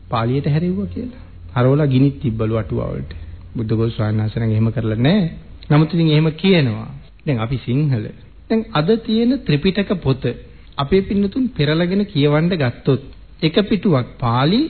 පාලියට හැරෙව්වා කියලා. හරවලා ගිනිත් තිබ්බලු අටුවා වලට. බුද්ධඝෝෂ ස්වාමීන් වහන්සේ නම් එහෙම කරලා නැහැ. නමුත් ඉතින් එහෙම කියනවා. දැන් අපි සිංහල. දැන් අද තියෙන ත්‍රිපිටක පොත අපේ පින්නතුන් පෙරලගෙන කියවන්න ගත්තොත් එක පිටුවක් පාලි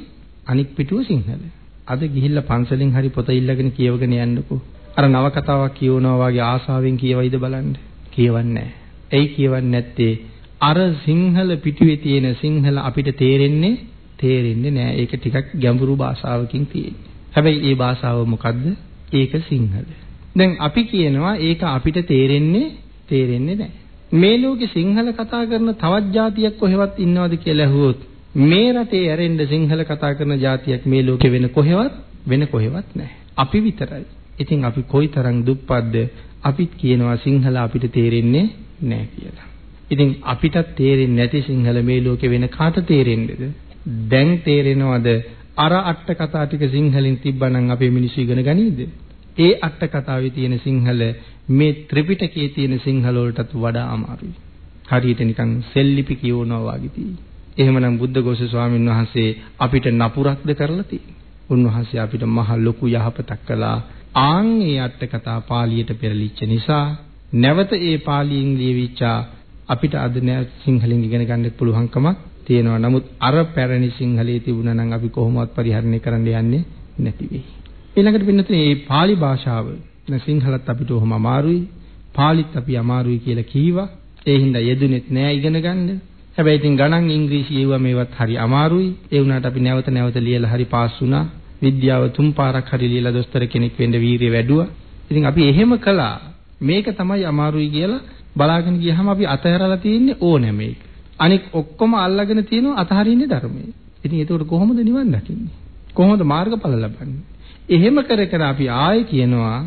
අනික් පිටුව සිංහල. අද ගිහිල්ලා පන්සලෙන් හරි පොත ඉල්ලගෙන කියවගෙන යන්නකෝ. අර නවකතාවක් කියවනවා වගේ ආසාවෙන් කියවයිද බලන්න. කියවන්නේ නැහැ. එයි කියවන්නේ නැත්තේ අර සිංහල පිටුවේ තියෙන සිංහල අපිට තේරෙන්නේ තේරෙන්නේ නැහැ. ඒක ටිකක් ගැඹුරු භාෂාවකින් තියෙන්නේ. හැබැයි ඒ භාෂාව මොකද්ද? ඒක සිංහල. දැන් අපි කියනවා ඒක අපිට තේරෙන්නේ තේරෙන්නේ නැහැ. මේ ලෝකේ සිංහල කතා කරන තවත් જાතියක් කොහෙවත් ඉන්නවද කියලා ඇහුවොත් මේ රටේ ඇරෙන්න සිංහල කතා කරන જાතියක් මේ ලෝකේ වෙන කොහෙවත් වෙන කොහෙවත් නැහැ. අපි විතරයි. ඉතින් අපි කොයිතරම් දුප්පත්ද අපිත් කියනවා සිංහල අපිට තේරෙන්නේ නැහැ කියලා. ඉතින් අපිටත් තේරෙන්නේ නැති සිංහල මේ ලෝකේ වෙන කාට තේරෙන්නේද? දැන් තේරෙනවද අර අට කතා ටික සිංහලෙන් තිබ්බනම් අපේ මිනිස්සු ඉගෙන ගනීද? ඒ අට කතාවේ තියෙන සිංහල මේ ත්‍රිපිටකයේ තියෙන සිංහල වලටත් වඩා අමාරුයි. හරියට නිකන් සෙල්ලිපි කියවනවා වගේ තියෙන්නේ. එහෙමනම් බුද්ධඝෝෂ ස්වාමීන් වහන්සේ අපිට නපුරක්ද කරලා තියෙන්නේ. උන්වහන්සේ අපිට මහ ලොකු යහපතක් කළා. ආන් ඒ අට කතා පාලියට පෙරලිච්ච නිසා නැවත ඒ පාලියෙන් ලියවිච්ච අපිට අද නැවත සිංහලෙන් ඉගෙන ගන්න පුළුවන්කමක් තියෙනවා. නමුත් අර පැරණි සිංහලයේ තිබුණා නම් අපි කොහොමවත් පරිහරණය කරන්න යන්නේ නැති වෙයි. ඊළඟට පින්නතුනේ මේ pāli භාෂාව දැන් සිංහලත් අපිට ඔහොම අමාරුයි. pāliත් අපි අමාරුයි කියලා කීවා. ඒ හින්දා යෙදුනෙත් නෑ ඉගෙන ගන්න. හැබැයි ඉතින් ගණන් ඉංග්‍රීසි කියුවා මේවත් හරි අමාරුයි. ඒ වුණාට අපි නැවත නැවත ලියලා හරි පාස් වුණා. විද්‍යාව තුන් පාරක් හරි ලියලා දොස්තර කෙනෙක් වෙන්න වීරිය වැඩුවා. ඉතින් අපි එහෙම කළා. මේක තමයි අමාරුයි කියලා බලාගෙන ගියහම අපි අතහැරලා තියෙන්නේ ඕනෑම එක. අනික ඔක්කොම අල්ලගෙන තියෙනවා අතහරින්නේ ධර්මයේ. ඉතින් ඒකට කොහොමද නිවන් දකින්නේ? කොහොමද මාර්ගඵල ලබන්නේ? එහෙම කර කර අපි ආයේ කියනවා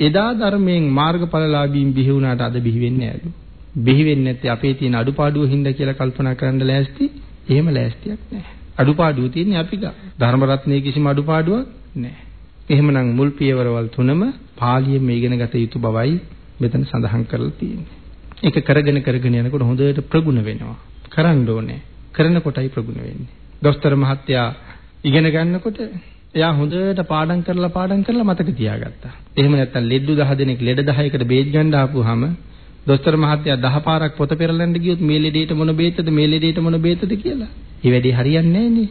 එදා ධර්මයෙන් මාර්ගඵලලාභීන් බිහි වුණාට අද බිහි වෙන්නේ නැහැලු. බිහි වෙන්නේ නැත්තේ අපේ තියෙන අඩුපාඩුව හින්දා කියලා කල්පනා කරන්න ලෑස්ති. එහෙම ලෑස්තියක් නැහැ. අඩුපාඩුව තියෙන්නේ අපි ගා. ධර්ම රත්නයේ කිසිම අඩුපාඩුවක් නැහැ. එහෙමනම් මුල් පියවරවල් තුනම පාලියෙන් ඉගෙන ගත යුතු බවයි මෙතන සඳහන් කරලා තියෙන්නේ. ඒක කරගෙන කරගෙන යනකොට හොඳට ප්‍රගුණ වෙනවා. කරන්න ඕනේ. කරන කොටයි ප්‍රගුණ වෙන්නේ. දොස්තර මහත්තයා ඉගෙන ගන්නකොට එයා හොඳට පාඩම් කරලා පාඩම් කරලා මතක තියාගත්තා. එහෙම නැත්නම් ලෙඩු 10 දෙනෙක් ලෙඩ 10කට බේත් ගන්න ආපුවාම දොස්තර මහත්තයා 10 පාරක් පොත පෙරලන්න ගියොත් මේ ලෙඩේට මොන බේතද මේ ලෙඩේට මොන බේතද කියලා. ඒ වැඩේ හරියන්නේ නැහනේ.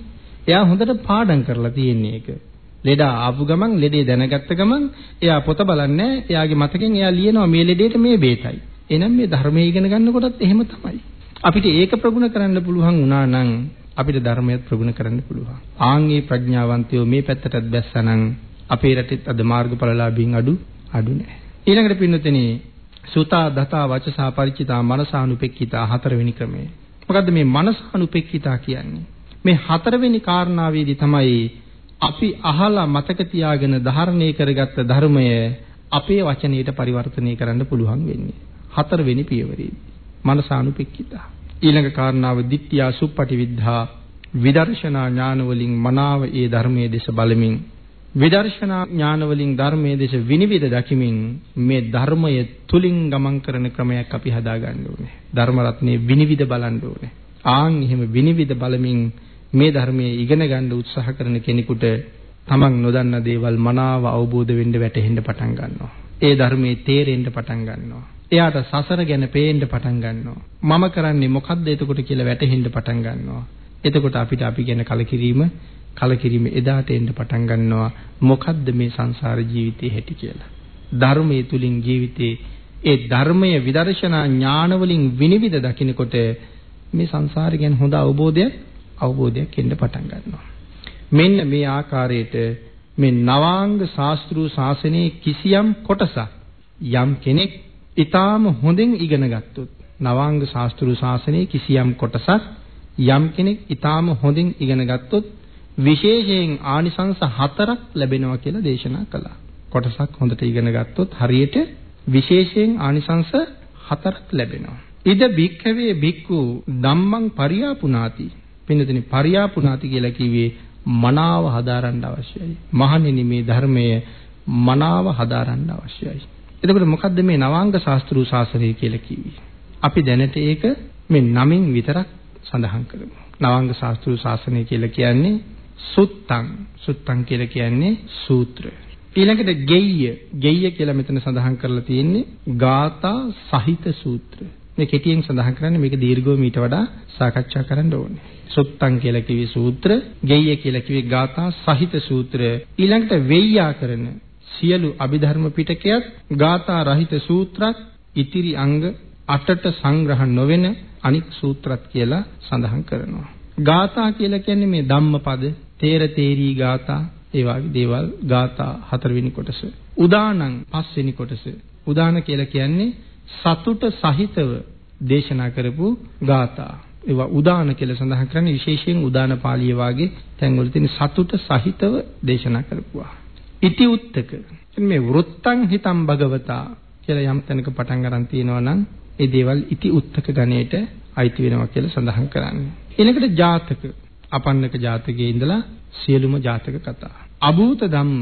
එයා හොඳට පාඩම් කරලා තියෙන්නේ ඒක. ලෙඩ ආපු ගමන් ලෙඩේ දැනගත්ත ගමන් එයා පොත බලන්නේ එයාගේ මතකෙන් එයා ලියනවා මේ ලෙඩේට මේ බේතයි. එහෙනම් මේ ධර්මයේ ඉගෙන ගන්නකොටත් එහෙම තමයි. අපිට ඒක ප්‍රගුණ කරන්න පුළුවන් වුණා නම් අපිට ධර්මයක් ප්‍රගුණ කරන්න පුළුවන්. ආන්ගේ ප්‍රඥාවන්තයෝ මේ පැත්තටත් බැස්සනම් අපේ රටෙත් අද මාර්ගඵලලාභීන් අඩු අඩු නැහැ. ඊළඟට පින්නතෙනි සුතා දතා වචසා ಪರಿචිතා මනසානුපෙක්කිතා හතරවෙනි ක්‍රමය. මොකද්ද මේ මනසානුපෙක්කිතා කියන්නේ? මේ හතරවෙනි කාරණාවේදී තමයි අපි අහලා මතක තියාගෙන ධාරණය කරගත්ත ධර්මය අපේ වචනයට පරිවර්තනය කරන්න පුළුවන් වෙන්නේ. හතරවෙනි පියවරේදී. මනසානුපෙක්කිතා. ඊළඟ කාරණාව ditthiya suppati viddha විදර්ශනා ඥාන වලින් මනාව ඒ ධර්මයේ දේශ බලමින් විදර්ශනා ඥාන වලින් ධර්මයේ දේශ විනිවිද දකිමින් මේ ධර්මය තුලින් ගමන් කරන ක්‍රමයක් අපි හදා ගන්න ඕනේ. ධර්ම රත්නේ විනිවිද බලන්න ඕනේ. ආන් එහෙම විනිවිද බලමින් මේ ධර්මයේ ඉගෙන ගන්න උත්සාහ කරන කෙනෙකුට තමන් නොදන්න දේවල් මනාව අවබෝධ වෙන්න වැටහෙන්න පටන් ගන්නවා. ඒ ධර්මයේ තේරෙන්න පටන් ගන්නවා. එයාට සසර ගැන පේන්න පටන් ගන්නවා. මම කරන්නේ මොකද්ද එතකොට කියලා වැටහෙන්න පටන් ගන්නවා. එතකොට අපිට අපි ගැන කලකිරීම කලකිරීම එදාට එන්න පටන් ගන්නවා. මොකද්ද මේ සංසාර ජීවිතේ හැටි කියලා. ධර්මයේ තුලින් ජීවිතේ ඒ ධර්මයේ විදර්ශනා ඥාන වලින් විනිවිද දකිනකොට මේ සංසාරය ගැන හොඳ අවබෝධයක් අවබෝධයක් එන්න පටන් ගන්නවා. මෙන්න මේ ආකාරයට මේ නවාංග ශාස්ත්‍රීය ශාසනයේ කිසියම් කොටසක් යම් කෙනෙක් ඊටාම හොඳින් ඉගෙන ගත්තොත් නවාංග ශාස්ත්‍රීය ශාසනයේ කිසියම් කොටසක් යම් කෙනෙක් ඊටාම හොඳින් ඉගෙන ගත්තොත් විශේෂයෙන් ආනිසංස හතරක් ලැබෙනවා කියලා දේශනා කළා. කොටසක් හොඳට ඉගෙන ගත්තොත් හරියට විශේෂයෙන් ආනිසංස හතරක් ලැබෙනවා. ඉද භික්ඛවේ භික්ඛු ධම්මං පරියාපුනාති. පින්නතනි පරියාපුනාති කියලා කිව්වේ මනාව හදාරන්න අවශ්‍යයි. මහණෙනි මේ ධර්මය මනාව හදාරන්න අවශ්‍යයි. එතකොට මොකද්ද මේ නවාංග ශාස්ත්‍රීය ශාසනය කියලා කිව්වේ? අපි දැනට ඒක මේ නමින් විතරක් සඳහන් කරමු. නවාංග ශාස්ත්‍රීය ශාසනය කියලා කියන්නේ සුත්තං. සුත්තං කියලා කියන්නේ සූත්‍ර. ඊළඟට ගෙය්‍ය. ගෙය්‍ය කියලා මෙතන සඳහන් කරලා තියෙන්නේ ගාථා සහිත සූත්‍ර. මේ කෙටියෙන් සඳහන් කරන්නේ මේක දීර්ඝව මීට වඩා සාකච්ඡා කරන්න ඕනේ. සුත්තං කියලා කිව්වේ සූත්‍ර, ගෙය්‍ය කියලා කිව්වේ ගාථා සහිත සූත්‍ර. ඊළඟට වෙය්‍යාකරණ සියලු අභිධර්ම පිටකයක් ගාථා රහිත සූත්‍රත් ඉතිරි අංග 8ට සංග්‍රහ නොවන අනික් සූත්‍රත් කියලා සඳහන් කරනවා. ගාථා කියලා කියන්නේ මේ ධම්මපද, තේර තේරී ගාථා, ඒ වගේ දේවල් ගාථා හතරවෙනි කොටස. උදානං පස්වෙනි කොටස. උදාන කියලා කියන්නේ සතුට සහිතව දේශනා කරපු ගාථා. ඒවා උදාන කියලා සඳහන් කරන්නේ විශේෂයෙන් උදාන පාළිය වාගේ තැන්වල තියෙන සතුට සහිතව දේශනා කරපුවා. ඉති උත්තක මේ වෘත්තං හිතං භගවතා කියලා යම් තැනක පටන් ගන්න තියෙනවා නම් ඒ දේවල් ඉති උත්තක ගණයට අයිති වෙනවා කියලා සඳහන් කරන්නේ. ඊළඟට ජාතක අපන්නක ජාතකයේ ඉඳලා සියලුම ජාතක කතා. අභූත ධම්ම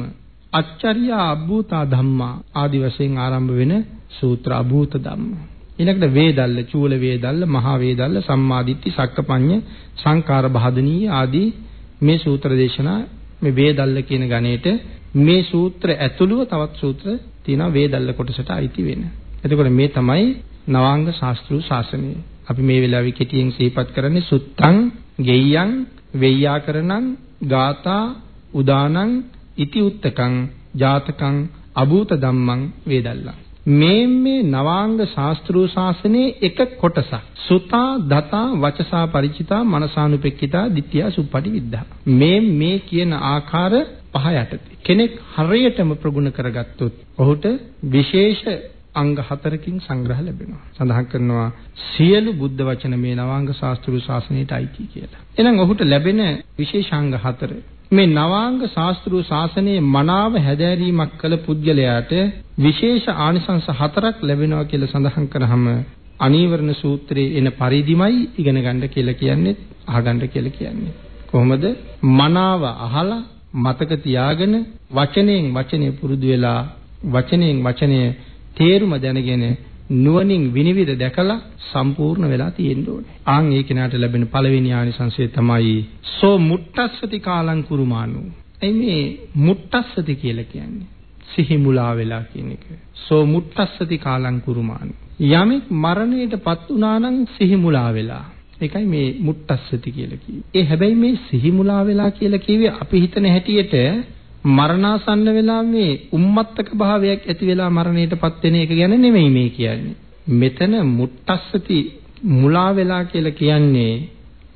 අච්චරියා අභූතා ධම්මා ආදි වශයෙන් ආරම්භ වෙන සූත්‍ර අභූත ධම්ම. ඊළඟට වේදල්ල, චූල වේදල්ල, මහා වේදල්ල, සම්මාදිට්ඨි, සක්කපඤ්ඤ, සංකාර බහදනී ආදී මේ සූත්‍ර දේශනා මේ වේදල්ල කියන ගණේට මේ සූත්‍ර ඇතුළුව තවත් සූත්‍ර තියෙනවා වේදල්ල කොටසට අයිති වෙන. එතකොට මේ තමයි නවාංග ශාස්ත්‍රීය ශාසනය. අපි මේ වෙලාවේ කෙටියෙන් සිහිපත් කරන්නේ සුත්තං, ගෙය්‍යං, වෙය්‍යාකරණං, ගාථා, උදානං, ඉති උත්තකං, ජාතකං, අභූත ධම්මං වේදල්ලං. මේ මේ නවාංග ශාස්ත්‍රීය ශාසනයේ එක කොටසක්. සුතා, දතා, වචසා ಪರಿචිතා, මනසානුපෙක්කිතා, ditthya suppati විද්ධා. මේ මේ කියන ආකාර පහ යටතේ කෙනෙක් හරියටම ප්‍රගුණ කරගත්තොත් ඔහුට විශේෂ අංග හතරකින් සංග්‍රහ ලැබෙනවා. සඳහන් කරනවා සියලු බුද්ධ වචන මේ නවාංග ශාස්ත්‍රීය ශාසනයට අයිති කියලා. එහෙනම් ඔහුට ලැබෙන විශේෂාංග හතර මේ නවාංග ශාස්ත්‍රීය ශාසනයේ මනාව හැදෑරීමක් කළ පුද්ගලයාට විශේෂ ආනිසංස හතරක් ලැබෙනවා කියලා සඳහන් කරාම අනීවරණ සූත්‍රයේ එන පරිදිමයි ඉගෙන ගන්න කියලා කියන්නේ අහගන්න කියලා කියන්නේ. කොහොමද? මනාව අහලා මතක තියාගෙන වචනයෙන් වචනය පුරුදු වෙලා වචනයෙන් වචනය තේරුම දැනගෙන නුවණින් විනිවිද දැකලා සම්පූර්ණ වෙලා තියෙන්න ඕනේ. ආන් ඒ කෙනාට ලැබෙන පළවෙනි ආනිසංසය තමයි සෝ මුට්ටස්සති කාලං කුරුමානු. එයි මේ මුට්ටස්සති කියලා කියන්නේ සිහි මුලා වෙලා කියන එක. සෝ මුට්ටස්සති කාලං කුරුමානු. යමෙක් මරණයටපත් වුණා නම් සිහි මුලා වෙලා. ඒකයි මේ මුට්ටස්සති කියලා කිව්වේ. ඒ හැබැයි මේ සිහි මුලා වෙලා කියලා කිව්වේ අපි හිතන හැටියට මරණාසන්න වෙලා මේ උම්මත්තක භාවයක් ඇති වෙලා මරණයටපත් වෙන එක ගැන නෙමෙයි මේ කියන්නේ. මෙතන මුට්ටස්සති මුලා වෙලා කියලා කියන්නේ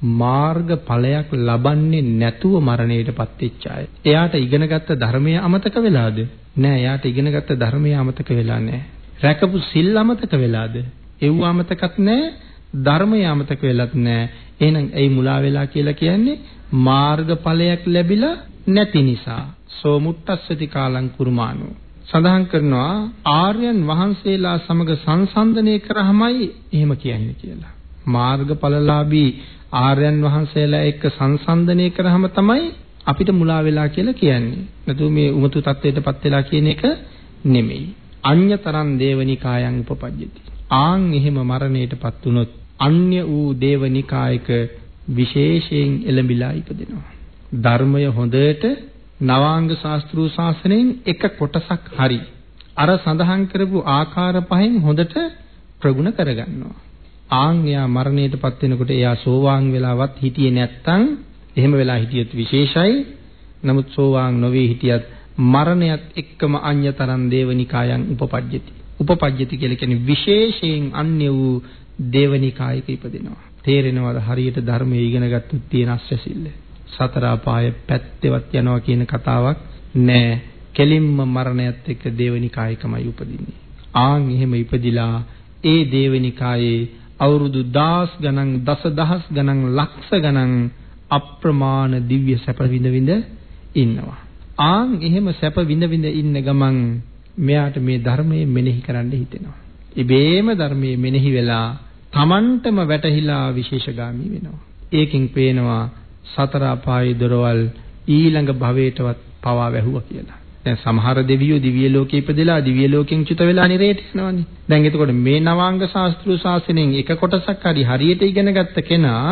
මාර්ගඵලයක් ලබන්නේ නැතුව මරණයටපත් වෙච්ච අය. එයාට ඉගෙනගත්ත ධර්මය අමතක වෙලාද? නෑ, එයාට ඉගෙනගත්ත ධර්මය අමතක වෙලා නෑ. රැකපු සිල් අමතක වෙලාද? ඒව අමතකත් නෑ, ධර්මය අමතක වෙලත් නෑ. එහෙනම් ඒ මුලා වෙලා කියලා කියන්නේ මාර්ගඵලයක් ලැබිලා නැති නිසා. සෝමුට්ටස්සති කාලං කුරුමානෝ සඳහන් කරනවා ආර්යයන් වහන්සේලා සමග සංසන්දනය කරාමයි එහෙම කියන්නේ කියලා. මාර්ගඵලලාභී ආර්යයන් වහන්සේලා එක්ක සංසන්දනය කරාම තමයි අපිට මුලා වෙලා කියලා කියන්නේ. නැතු මේ උමතු තත්වයටපත් වෙලා කියන එක නෙමෙයි. අඤ්‍යතරං දේවනිකායන් උපපජ්ජති. ආන් එහෙම මරණයටපත් වුනොත් අන්‍ය වූ දේවනිකායක විශේෂයෙන් එළඹිලා ඉපදෙනවා. ධර්මය හොඳට නවාංග ශාස්ත්‍රීය ශාසනයෙන් එක කොටසක් හරි අර සඳහන් කරපු ආකාර පහෙන් හොඳට ප්‍රගුණ කරගන්නවා. ආන් එයා මරණයටපත් වෙනකොට එයා සෝවාන් වෙලාවත් හිටියේ නැත්තම් එහෙම වෙලා හිටියොත් විශේෂයි. නමුත් සෝවාන් නොවේ හිටියත් මරණයත් එක්කම අඤ්‍යතරං දේවනිකායන් උපපජ්ජති. උපපජ්ජති කියලා කියන්නේ විශේෂයෙන් අන්‍ය වූ දේවනිකායක ඉපදෙනවා. තේරෙනවද හරියට ධර්මයේ ඉගෙන ගත්තොත් තියෙන අස්වැසිල්ල. සතර අපාය පැත්තේවත් යනවා කියන කතාවක් නෑ. කෙලින්ම මරණයත් එක්ක දේවනිකායකමයි උපදින්නේ. ආන් එහෙම ඉපදිලා ඒ දේවනිකායේ අවුරුදු දහස් ගණන් දසදහස් ගණන් ලක්ෂ ගණන් අප්‍රමාණ දිව්‍ය සැප විඳ විඳ ඉන්නවා. ආන් එහෙම සැප විඳ විඳ ඉන්න ගමන් මෙයාට මේ ධර්මයේ මෙනෙහි කරන්න හිතෙනවා. ඉබේම ධර්මයේ මෙනෙහි වෙලා Tamanටම වැටහිලා විශේෂගාමි වෙනවා. ඒකෙන් පේනවා සතර අපායේ දොරවල් ඊළඟ භවයටවත් පවා වැහුවා කියලා. දැන් සමහර දෙවියෝ දිව්‍ය ලෝකේ ඉපදෙලා දිව්‍ය ලෝකෙන් චුත වෙලා නිරේට යනවානේ. දැන් එතකොට මේ නවාංග ශාස්ත්‍රීය ශාසනයෙන් එක කොටසක් හරි හරියට ඉගෙන ගත්ත කෙනා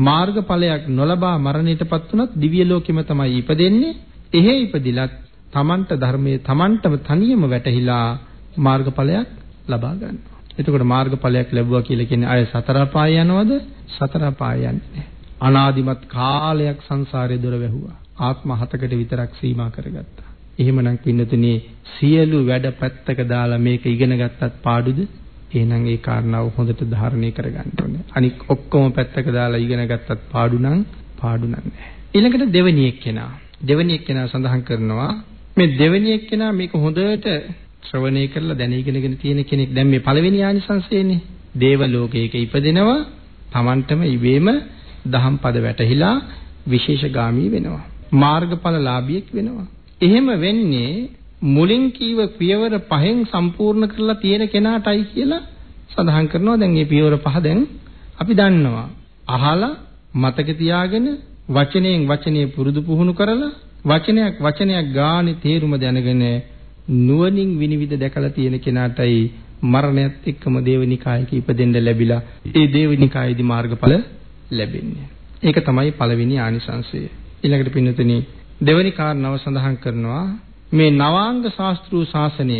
මාර්ගඵලයක් නොලබා මරණයටපත් වුණත් දිව්‍ය ලෝකෙම තමයි ඉපදෙන්නේ. එහෙ ඉපදිලත් තමන්ට ධර්මයේ තමන්ටම තනියම වැටහිලා මාර්ගඵලයක් ලබා ගන්නවා. එතකොට මාර්ගඵලයක් ලැබුවා කියලා කියන්නේ අය සතර පාය යනවද? සතර පාය යන්නේ නැහැ. අනාදිමත් කාලයක් සංසාරේ දොර වැහුවා. ආත්ම හතකට විතරක් සීමා කරගත්තා. එහෙමනම් පින්නතුනේ සියලු වැඩ පැත්තක දාලා මේක ඉගෙන ගත්තත් පාඩුද? එහෙනම් ඒ කාරණාව හොඳට ධාරණය කරගන්න ඕනේ. අනික ඔක්කොම පැත්තක දාලා ඉගෙන ගත්තත් පාඩු නම් පාඩු නැහැ. ඊළඟට දෙවෙනි එක්කෙනා. දෙවෙනි එක්කෙනා සඳහන් කරනවා මේ දෙවෙනි එක්කෙනා මේක හොඳට ශ්‍රවණය කරලා දැන ඉගෙනගෙන තියෙන කෙනෙක් දැන් මේ පළවෙනි ආනිසංසයනේ දේව ලෝකයක ඉපදෙනවා Tamanටම ඉබේම දහම් පද වැටහිලා විශේෂගාමී වෙනවා. මාර්ගඵලලාභියෙක් වෙනවා. එහෙම වෙන්නේ මුලින් කීව පියවර පහෙන් සම්පූර්ණ කරලා තියෙන කෙනාටයි කියලා සඳහන් කරනවා. දැන් මේ පියවර පහ දැන් අපි දන්නවා. අහලා මතක තියාගෙන වචනයෙන් වචනේ පුරුදු පුහුණු කරලා වචනයක් වචනයක් ගානේ තේරුම දැනගෙන නුවණින් විනිවිද දැකලා තියෙන කෙනාටයි මරණයත් එක්කම දේවනිකායක ඉපදෙන්න ලැබිලා. ඒ දේවනිකායේදී මාර්ගඵල ලැබෙන්නේ. ඒක තමයි පළවෙනි ආනිසංසය. ඊළඟට පින්නතුනි දෙවෙනි කාරණාව සඳහන් කරනවා මේ නවාංග ශාස්ත්‍රීය ශාසනය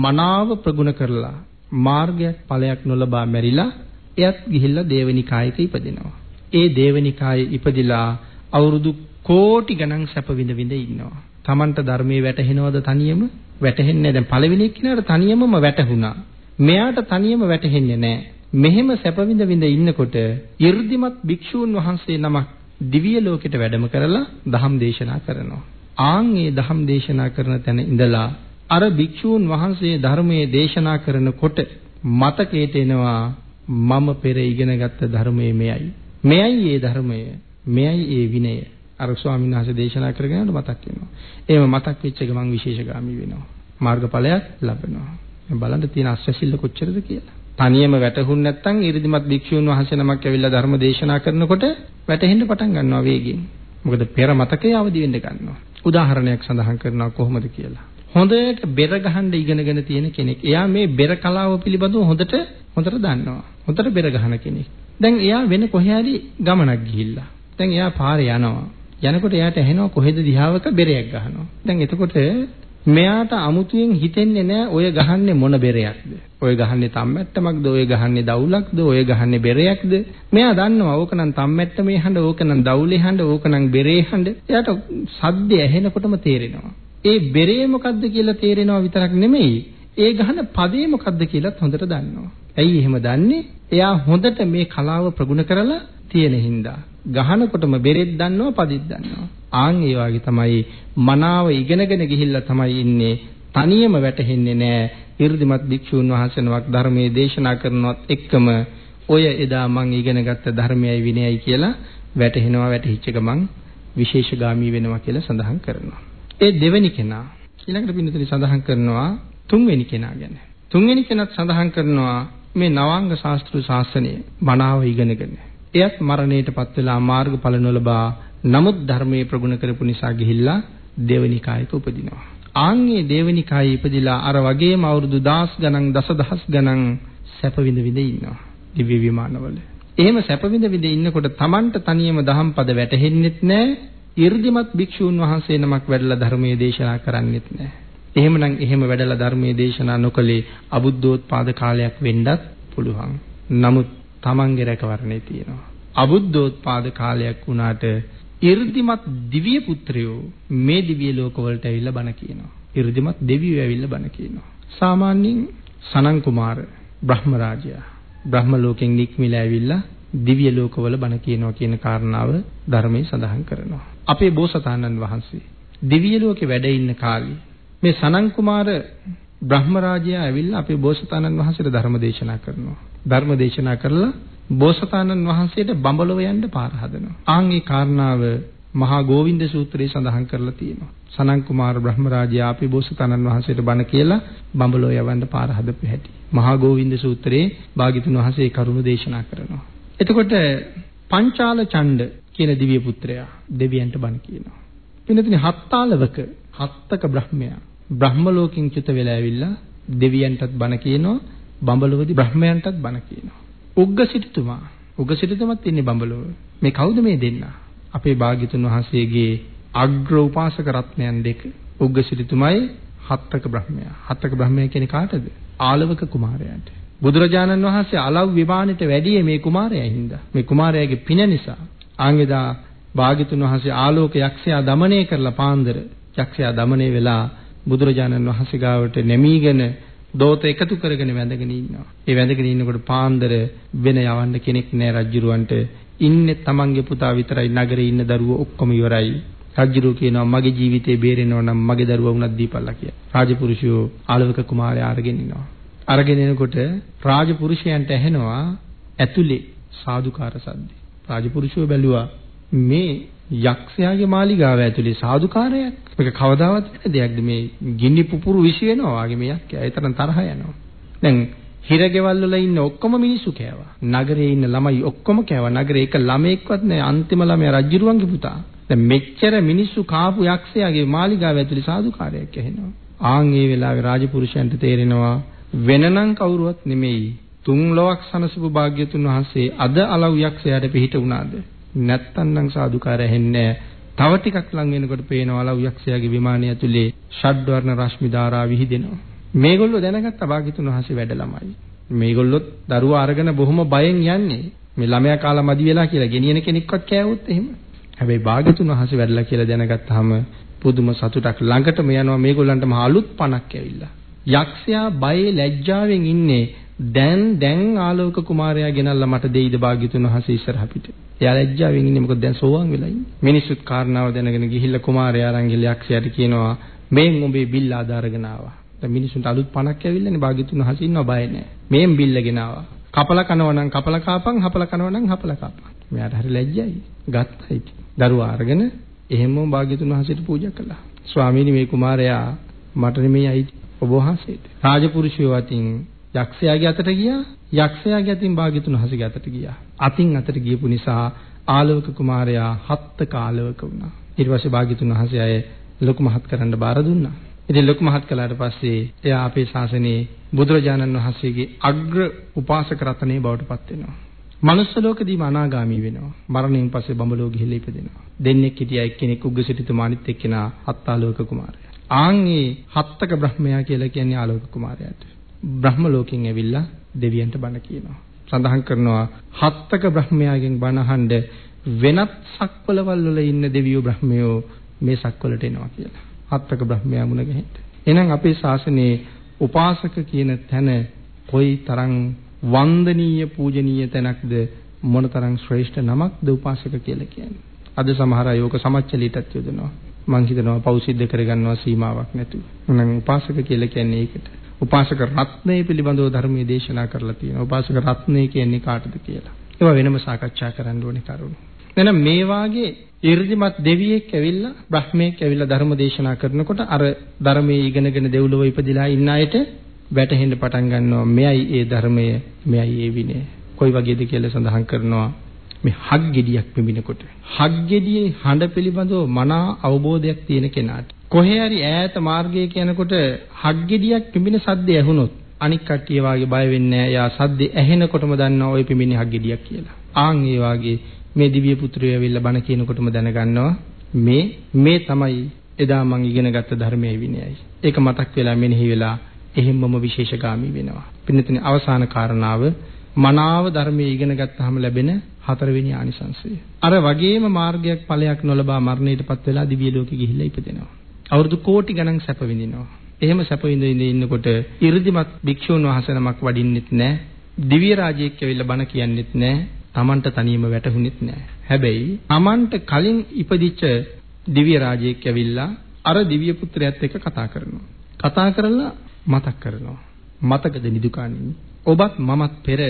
මනාව ප්‍රගුණ කරලා මාර්ගයක් ඵලයක් නොලබා මැරිලා එයත් ගිහිල්ලා දේවනිකායක ඉපදෙනවා. ඒ දේවනිකායේ ඉපදිලා අවුරුදු කෝටි ගණන් සැප විඳ විඳ ඉන්නවා. Tamanට ධර්මයේ වැටහෙනවද තනියම? වැටහෙන්නේ නැහැ. දැන් පළවෙනි එක්කිනාට තනියමම වැටහුණා. මෙයාට තනියම වැටහෙන්නේ නැහැ. මෙහෙම සැප විඳ විඳ ඉන්නකොට 이르දිමත් භික්ෂූන් වහන්සේ නමක් දිව්‍ය ලෝකෙට වැඩම කරලා ධම් දේශනා කරනවා. ආන් ඒ ධම් දේශනා කරන තැන ඉඳලා අර භික්ෂූන් වහන්සේ ධර්මයේ දේශනා කරනකොට මතකයට එනවා මම පෙර ඉගෙනගත්ත ධර්මයේ මෙයයි. මෙයයි ඒ ධර්මය. මෙයයි ඒ විනය. අර ස්වාමීන් වහන්සේ දේශනා කරගෙන යනකොට මතක් වෙනවා. එහෙම මතක් වෙච්ච එක මං විශේෂගාමී වෙනවා. මාර්ගඵලයක් ලබනවා. මේ බලන්න තියෙන අස්වැසිල්ල කොච්චරද කියලා. තනියම වැටහුන් නැත්නම් 이르දිමත් භික්ෂුන් වහන්සේ නමක් ඇවිල්ලා ධර්ම දේශනා කරනකොට වැටහෙන්න පටන් ගන්නවා වේගෙන්. මොකද පෙර මතකයේ අවදි වෙන්න ගන්නවා. උදාහරණයක් සඳහන් කරනවා කොහොමද කියලා. හොඳට බෙර ගහන්න ඉගෙනගෙන තියෙන කෙනෙක්. එයා මේ බෙර කලාව පිළිබඳව හොඳට හොඳට දන්නවා. හොඳට බෙර ගහන කෙනෙක්. දැන් එයා වෙන කොහේ හරි ගමනක් ගිහිල්ලා. දැන් එයා පාරේ යනවා. යනකොට එයාට ඇහෙනවා කොහෙද දිහාවක බෙරයක් ගහනවා. දැන් එතකොට මෙයාට අමුතුවෙන් හිතෙන්නේ නැහැ ඔය ගහන්නේ මොන බෙරයක්ද? ඔය ගහන්නේ තම්මැට්ටමක්ද? ඔය ගහන්නේ දවුලක්ද? ඔය ගහන්නේ බෙරයක්ද? මෙයා දන්නවා ඕකනම් තම්මැට්ටමේ හඬ, ඕකනම් දවුලේ හඬ, ඕකනම් බෙරේ හඬ. එයාට සද්ද ඇහෙනකොටම තේරෙනවා. ඒ බෙරේ මොකද්ද කියලා තේරෙනවා විතරක් නෙමෙයි ඒ ගහන පදේ මොකද්ද කියලාත් හොඳට දන්නවා. ඇයි එහෙම දන්නේ? එයා හොඳට මේ කලාව ප්‍රගුණ කරලා තියෙන හින්දා. ගහනකොටම බෙරෙත් දන්නවා පදිත් දන්නවා. ආන් ඒ වගේ තමයි මනාව ඉගෙනගෙන ගිහිල්ලා තමයි ඉන්නේ. තනියම වැටහෙන්නේ නැහැ. 이르දිමත් භික්ෂූන් වහන්සේනමක් ධර්මයේ දේශනා කරනවත් එක්කම ඔය එදා මං ඉගෙනගත්ත ධර්මයයි විනයයි කියලා වැටහෙනවා වැටහිච්ච ගමන් විශේෂගාමී වෙනවා කියලා සඳහන් කරනවා. ඒ දෙවෙනි කෙනා ඊළඟට පින්නතුනි සඳහන් කරනවා තුන්වෙනි කෙනා ගැන. තුන්වෙනි කෙනත් සඳහන් කරනවා මේ නවාංග ශාස්ත්‍රීය ශාසනය මනාව ඉගෙනගෙන එයත් මරණයටපත් වෙලා මාර්ගඵල නොලබා නමුත් ධර්මයේ ප්‍රගුණ කරපු නිසා ගිහිල්ලා දේවනිකායක උපදිනවා. ආන්ගේ දේවනිකායේ ඉපදිලා අර වගේම අවුරුදු දහස් ගණන් දසදහස් ගණන් සැප විඳ විඳ ඉන්නවා. දිව්‍ය විමානවල. එහෙම සැප විඳ විඳ ඉන්නකොට Tamanට තනියම දහම් පද වැටහෙන්නෙත් නැහැ. 이르දිමත් භික්ෂූන් වහන්සේ නමක් වැඩලා ධර්මයේ දේශනා කරන්නෙත් නැහැ. එහෙමනම් එහෙම වැඩලා ධර්මයේ දේශනා නොකලේ අබුද්ධෝත්පාද කාලයක් වෙන්නත් පුළුවන්. නමුත් තමන්ගේ රැකවරණේ තියෙනවා. අබුද්ධෝත්පාද කාලයක් වුණාට 이르දිමත් දිව්‍ය පුත්‍රයෝ මේ දිව්‍ය ලෝකවලට ඇවිල්ලා බණ කියනවා. 이르දිමත් දෙවියෝ ඇවිල්ලා බණ කියනවා. සාමාන්‍යයෙන් සනන් කුමාර බ්‍රහ්ම රාජයා බ්‍රහ්ම ලෝකෙන් නික්මිලා ඇවිල්ලා දිව්‍ය ලෝකවල බණ කියනවා කියන කාරණාව ධර්මයේ සඳහන් කරනවා. අපේ බෝසතාණන් වහන්සේ දිව්‍ය ලෝකේ වැඩ ඉන්න කාලේ මේ සනන් කුමාර බ්‍රහ්ම රාජයා ඇවිල්ලා අපේ බෝසතාණන් වහන්සේට ධර්ම දේශනා කරනවා. ධර්ම දේශනා කරලා බෝසතාණන් වහන්සේට බඹලොව යන්න පාර හදනවා. ආන් ඒ කාරණාව මහා ගෝවින්ද සූත්‍රයේ සඳහන් කරලා තියෙනවා. සනන් කුමාර බ්‍රහ්ම රාජයා අපේ බෝසතාණන් වහන්සේට බණ කියලා බඹලොව යවන්න පාර හදපු හැටි. මහා ගෝවින්ද සූත්‍රයේ භාග්‍යතුන් වහන්සේ කරුණ දේශනා කරනවා. එතකොට පංචාල ඡණ්ඩ කියන දිව්‍ය පුත්‍රයා දෙවියන්ට බණ කියනවා. වෙනතින හත්තාලවක හත්තක බ්‍රහ්මයා බ්‍රහ්ම ලෝකෙන් චුත වෙලා ඇවිල්ලා දෙවියන්ටත් බණ කියනවා බඹලොවදී බ්‍රහ්මයන්ටත් බණ කියනවා. උග්ග සිටුතුමා උග්ග සිටුතුමත් ඉන්නේ බඹලොව. මේ කවුද මේ දෙන්නා? අපේ භාග්‍යතුන් වහන්සේගේ අග්‍ර උපාසක රත්නයන් දෙක උග්ග සිටුතුමයි හත්තක බ්‍රහ්මයා. හත්තක බ්‍රහ්මයා කියන්නේ කාටද? ආලවක කුමාරයාට. බුදුරජාණන් වහන්සේ අලව් විමානෙට වැඩිය මේ කුමාරයා හින්දා. මේ කුමාරයාගේ පින නිසා ආංගෙදා භාග්‍යතුන් වහන්සේ ආලෝක යක්ෂයා দমনය කරලා පාන්දර යක්ෂයා দমনය වෙලා බුදුරජාණන් වහන්සේ ගාවට නැමීගෙන දෝත එකතු කරගෙන වැඳගෙන ඉන්නවා. ඒ වැඳගෙන ඉන්නකොට පාන්දර වෙන යවන්න කෙනෙක් නෑ රජුරවන්ට. ඉන්නේ තමන්ගේ පුතා විතරයි නගරේ ඉන්න දරුවෝ ඔක්කොම ඉවරයි. රජුරෝ කියනවා මගේ ජීවිතේ බේරෙනව නම් මගේ දරුවා වුණත් දීපල්ලා කියලා. රාජපුරුෂයෝ ආලවක කුමාරයා අරගෙන ඉනවා. අරගෙන එනකොට රාජපුරුෂයන්ට ඇහෙනවා ඇතුලේ සාදුකාර සද්ද. රාජපුරුෂයෝ බැලුවා මේ යක්ෂයාගේ මාලිගාව ඇතුලේ සාදුකාරයක්. මේක කවදාවත් වෙන දෙයක්ද මේ ගිනි පුපුරු විශ් වෙනවා වගේ මේ යක්ෂයා. ඒ තරම් තරහ යනවා. දැන් හිරගෙවල් වල ඉන්න ඔක්කොම මිනිස්සු කෑවා. නගරේ ඉන්න ළමයි ඔක්කොම කෑවා. නගරේ එක ළමයෙක්වත් නැහැ. අන්තිම ළමයා රජුරුවන්ගේ පුතා. දැන් මෙච්චර මිනිස්සු කාපු යක්ෂයාගේ මාලිගාව ඇතුලේ සාදුකාරයක් ඇහෙනවා. ආන් ඒ වෙලාවේ රාජපුරුෂයන්ට තේරෙනවා වෙනනම් කවුරුවත් නෙමෙයි. තුන් ලොවක් සනසපු භාග්‍යතුන් වහන්සේ අද අලව් යක්ෂයාට පිහිට වුණාද? නැත්තම් නම් සාදුකාර ඇහෙන්නේ තව ටිකක් ලඟ වෙනකොට පේනවා අලව් යක්ෂයාගේ විමානය ඇතුලේ ෂඩ්වර්ණ රශ්මි ධාරා විහිදෙනවා. මේගොල්ලෝ දැනගත්ත භාග්‍යතුන් වහන්සේ වැඩ ළමයි. මේගොල්ලොත් දරුවා අරගෙන බොහොම බයෙන් යන්නේ. මේ ළමයා කාලා මදි වෙලා කියලා ගෙනියන කෙනෙක්වත් කෑවොත් එහෙම. හැබැයි භාග්‍යතුන් වහන්සේ වැඩලා කියලා දැනගත්තාම පුදුම සතුටක් ළඟටම යනවා මේගොල්ලන්ට මහ අලුත් පණක් ඇවිල්ලා. යක්ෂයා බයේ ලැජ්ජාවෙන් ඉන්නේ දැන් දැන් ආලෝක කුමාරයා ගෙනල්ලා මට දෙයිද භාග්‍යතුන් වහන්සේ ඉස්සරහ පිට. එයා ලැජ්ජාවෙන් ඉන්නේ මොකද දැන් සෝවාන් වෙලා ඉන්නේ. මිනිස්සුත් කාරණාව දැනගෙන ගිහිල්ලා කුමාරයා අරන් ගිහලා යක්ෂයාට කියනවා මේන් උඹේ බිල් ආදාරගෙන ආවා. දැන් මිනිස්සුන්ට අලුත් පණක් ඇවිල්ලානේ භාග්‍යතුන් වහන්සේ ඉන්නව බය නැහැ. මේන් බිල්ලගෙන ආවා. කපල කනවා නම් කපල කාපන් හපල කනවා නම් හපල කාපන්. මෙයාට හරි ලැජ්ජයි. ගත්තයි. දරුවා අරගෙන එහෙමම භාග්‍යතුන් වහන්සේට පූජා කළා. ස්වාමීනි මේ කුමාරයා මට නෙමෙයි අයිති ඔබ වහන්සේට. රාජපුරුෂයෝ අතින් යක්ෂයාගේ අතට ගියා. යක්ෂයාගේ අතින් භාග්‍යතුන් වහන්සේගේ අතට ගියා. අතින් අතට ගියපු නිසා ආලෝක කුමාරයා හත්ත කාලවක වුණා. ඊට පස්සේ භාග්‍යතුන් වහන්සේ අය ලොකු මහත් කරන්න බාර දුන්නා. ඉතින් ලොකු මහත් කළාට පස්සේ එයා අපේ ශාසනයේ බුදුරජාණන් වහන්සේගේ අග්‍ර උපාසක රත්නයේ බවට පත් වෙනවා. මනුස්ස ලෝකෙදීම අනාගාමී වෙනවා. මරණයෙන් පස්සේ බඹලෝ ගිහිල්ලා ඉපදෙනවා. දෙන්නෙක් හිටියා එක්කෙනෙක් උග්ගසිරිතුමා අනිත් එක්කෙනා අත්තාලෝක කුමාරයා. ආන්ගේ හත්තක බ්‍රහ්මයා කියලා කියන්නේ ආලෝක කුමාරයාට. බ්‍රහ්ම ලෝකෙන් ඇවිල්ලා දෙවියන්ට බණ කියනවා. සඳහන් කරනවා හත්තක බ්‍රහ්මයාගෙන් බණ අහන්න වෙනත් සක්වලවල් වල ඉන්න දෙවියෝ බ්‍රහ්මයෝ මේ සක්වලට එනවා කියලා. හත්තක බ්‍රහ්මයා මුණ ගැහෙන්න. එහෙනම් අපේ ශාසනයේ උපාසක කියන තැන කොයි තරම් වන්දනීය පූජනීය තැනක්ද මොනතරම් ශ්‍රේෂ්ඨ නමක්ද උපාසක කියලා කියන්නේ. අද සමහර අය ඕක සමච්චලීටත් යොදනවා. මං හිතනවා පෞසිද්ධ කරගන්නවා සීමාවක් නැතුව. මම උපාසක කියලා කියන්නේ ඒකට. උපාසක රත්නය පිළිබඳව ධර්මයේ දේශනා කරලා තියෙනවා. උපාසක රත්නය කියන්නේ කාටද කියලා. ඒවා වෙනම සාකච්ඡා කරන්න ඕනේ කරුණු. එහෙනම් මේ වාගේ 이르දිමත් දෙවියෙක් ඇවිල්ලා බ්‍රහ්මයෙක් ඇවිල්ලා ධර්ම දේශනා කරනකොට අර ධර්මයේ ඉගෙනගෙන දෙව්ලොව ඉපදිලා ඉන්න අයට වැටහෙන්න පටන් ගන්නවා මෙයයි ඒ ධර්මය මෙයයි ඒ විනය. කොයි වගේද කියලා සඳහන් කරනවා මේ හක් ගෙඩියක් පිඹිනකොට හක් ගෙඩියේ හඬ පිළිබඳව මනා අවබෝධයක් තියෙන කෙනාට කොහේ හරි ඈත මාර්ගයේ යනකොට හක් ගෙඩියක් පිඹින සද්ද ඇහුනොත් අනික් කට්ටිය වාගේ බය වෙන්නේ නැහැ. යා සද්දේ ඇහෙනකොටම දන්නවා ওই පිඹින්නේ හක් ගෙඩියක් කියලා. ආන් ඒ වාගේ මේ දිව්‍ය පුත්‍රයෝ ඇවිල්ලා බණ කියනකොටම දැනගන්නවා මේ මේ තමයි එදා මං ඉගෙනගත්ත ධර්මයේ විනයයි. ඒක මතක් වෙලා මෙනෙහි වෙලා එහෙම්මම විශේෂගාමී වෙනවා. පින්නතුනි අවසාන කාරණාව මනාව ධර්මයේ ඉගෙන ගත්තාම ලැබෙන හතරවෙනි ආනිසංසය. අර වගේම මාර්ගයක් ඵලයක් නොලබා මරණයටපත් වෙලා දිව්‍ය ලෝකෙ ගිහිල්ලා ඉපදෙනවා. අවුරුදු කෝටි ගණන් සැප විඳිනවා. එහෙම සැප විඳින්න ඉන්නකොට 이르දිමත් භික්ෂුන් වහන්සේ නමක් වඩින්නෙත් නැහැ. දිව්‍ය රාජ්‍යයක් ඇවිල්ලා බණ කියන්නෙත් නැහැ. Tamanට තනියම වැටහුනෙත් නැහැ. හැබැයි Tamanට කලින් ඉපදිච්ච දිව්‍ය රාජ්‍යයක් ඇවිල්ලා අර දිව්‍ය පුත්‍රයාත් එක්ක කතා කරනවා. කතා කරලා මතක් කරනවා. මතකද නිදුකාණෙනි? ඔබත් මමත් පෙර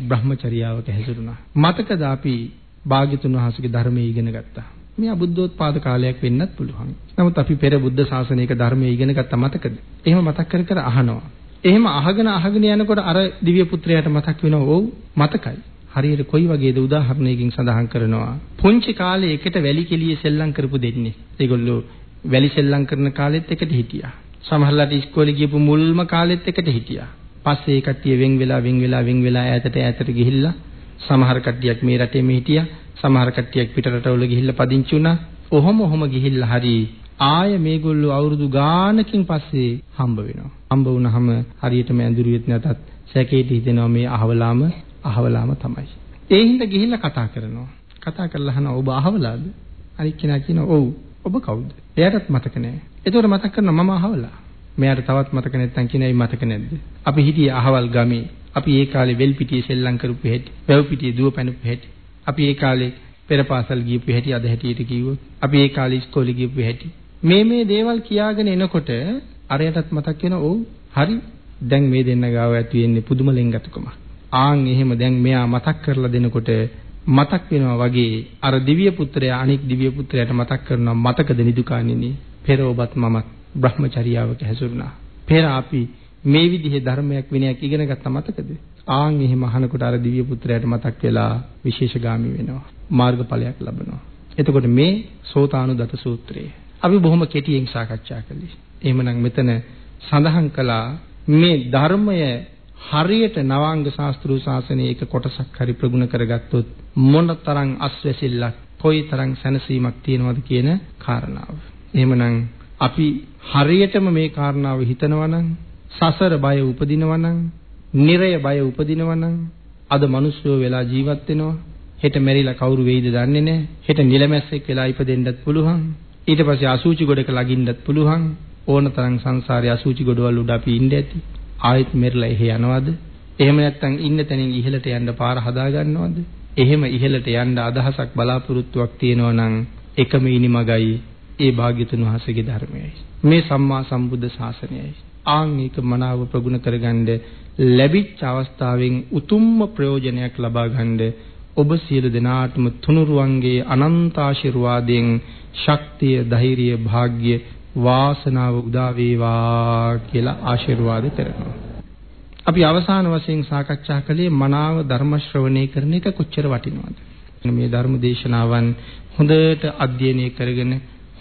බ්‍රහ්මචර්යාවක හැසිරුණා. මතකද අපි භාග්‍යතුන් වහන්සේගේ ධර්මයේ ඉගෙන ගත්තා. මේ අබුද්ධෝත්පාද කාලයක් වෙන්නත් පුළුවන්. නමුත් අපි පෙර බුද්ධ ශාසනයක ධර්මයේ ඉගෙන ගත්ත මතකද? එහෙම මතක් කර කර අහනවා. එහෙම අහගෙන අහගෙන යනකොට අර දිව්‍ය පුත්‍රයාට මතක් වෙනවා ඔව් මතකයි. හරියට කොයි වගේද උදාහරණයකින් සඳහන් කරනවා. පුංචි කාලේ එකට වැලි කෙලියේ සෙල්ලම් කරපු දෙන්නේ. ඒගොල්ලෝ වැලි සෙල්ලම් කරන කාලෙත් එකට හිටියා. සමහරලාට ඉස්කෝලේ ගියපු මුල්ම කාලෙත් එකට හිටියා. පස්සේ ඒ කට්ටිය වෙන් වෙලා වෙන් වෙලා වෙන් වෙලා ඈතට ඈතට ගිහිල්ලා සමහර කට්ටියක් මේ රටේම හිටියා. සමහර කට්ටියක් පිට රටවල ගිහිල්ලා පදිංචි වුණා. ඔහොම ඔහොම ගිහිල්ලා හරි ආය මේගොල්ලෝ අවුරුදු ගානකින් පස්සේ හම්බ වෙනවා. හම්බ වුණාම හරියටම ඇඳුරුවෙත් නැතත් සැකේට හිතෙනවා මේ අහවලාම අහවලාම තමයි. ඒ හින්දා ගිහිල්ලා කතා කරනවා. කතා කරලා අහනවා ඔබ අහවලාද? අනිත් කෙනා කියනවා ඔව්. ඔබ කවුද? එයාටත් මතක නැහැ. ඒතකොට මතක් කරනවා මම අහවලා. මෙයාට තවත් මතක නැත්නම් කියන ඇයි මතක නැද්ද? අපි හිටියේ අහවල් ගමේ. අපි ඒ කාලේ වෙල් පිටියේ සෙල්ලම් කරපු හැටි, වැව් පිටියේ දුව පැනපු හැටි. අපි ඒ කාලේ පෙර පාසල් ගියපු හැටි අද හැටියට කිව්වොත්. අපි ඒ කාලේ ඉස්කෝලේ ගියපු හැටි. මේ මේ දේවල් කියාගෙන එනකොට අරයටත් මතක් වෙනවා ඔව් හරි දැන් මේ දෙන්න ගාව ඇති වෙන්නේ පුදුම ලෙන්ගතුකම. ආන් එහෙම දැන් මෙයා මතක් කරලා දෙනකොට මතක් වෙනවා වගේ අර දිව්‍ය පුත්‍රයා අනික් දිව්‍ය පුත්‍රයාට මතක් කරනවා මතකද නිදුකාණෙනි පෙර ඔබත් මමත් Brahmacharyaවක හැසිරුණා. පෙර අපි මේ විදිහේ ධර්මයක් විනයක් ඉගෙන ගත්ත මතකද? ආන් එහෙම අහනකොට අර දිව්‍ය පුත්‍රයාට මතක් වෙලා විශේෂගාමි වෙනවා. මාර්ගඵලයක් ලබනවා. එතකොට මේ සෝතානුදත සූත්‍රය අපි බොහොම කෙටියෙන් සාකච්ඡා කළේ. එහෙමනම් මෙතන සඳහන් කළා මේ ධර්මය හරියට නවාංග ශාස්ත්‍රීය ශාසනයේ එක කොටසක් හරි ප්‍රගුණ කරගත්තොත් මොනතරම් අස්වැසිල්ලක් කොයිතරම් සැනසීමක් තියෙනවද කියන කාරණාව. එහෙමනම් අපි හරියටම මේ කාරණාව හිතනවා නම් සසර බය උපදිනවා නම්, නිරය බය උපදිනවා නම් අද මිනිස්සු වෙලා ජීවත් වෙනවා. හෙට මැරිලා කවුරු වෙයිද දන්නේ නැහැ. හෙට නිලමැස්සෙක් වෙලා ඉපදෙන්නත් පුළුවන්. ඊට පස්සේ අසූචි ගොඩක ලගින්නත් පුළුවන්. ඕනතරම් සංසාරයේ අසූචි ගොඩවල් උඩ අපි ඉන්න ඇති. ආයෙත් මෙරලා එහෙ යනවද? එහෙම නැත්නම් ඉන්න තැනින් ඉහළට යන්න පාර හදා ගන්නවද? එහෙම ඉහළට යන්න අදහසක් බලාපොරොත්තුවක් තියෙනවා නම් එකම ඉනිමගයි ඒ භාග්‍යතුන් වහන්සේගේ ධර්මයයි. මේ සම්මා සම්බුද්ධ ශාසනයයි. ආන් ඒක මනාව ප්‍රගුණ කරගන්න ලැබිච්ච අවස්ථාවෙන් උතුම්ම ප්‍රයෝජනයක් ලබා ගන්න ඔබ සියලු දෙනාටම තුනුරුවන්ගේ අනන්ත ආශිර්වාදයෙන් ශක්තිය, ධෛර්යය, වාග්ය, වාසනාව උදා වේවා කියලා ආශිර්වාද කරනවා. අපි අවසාන වශයෙන් සාකච්ඡා කළේ මනාව ධර්ම ශ්‍රවණය කරන එක කොච්චර වටිනවද? මේ ධර්ම දේශනාවන් හොඳට අධ්‍යයනය කරගෙන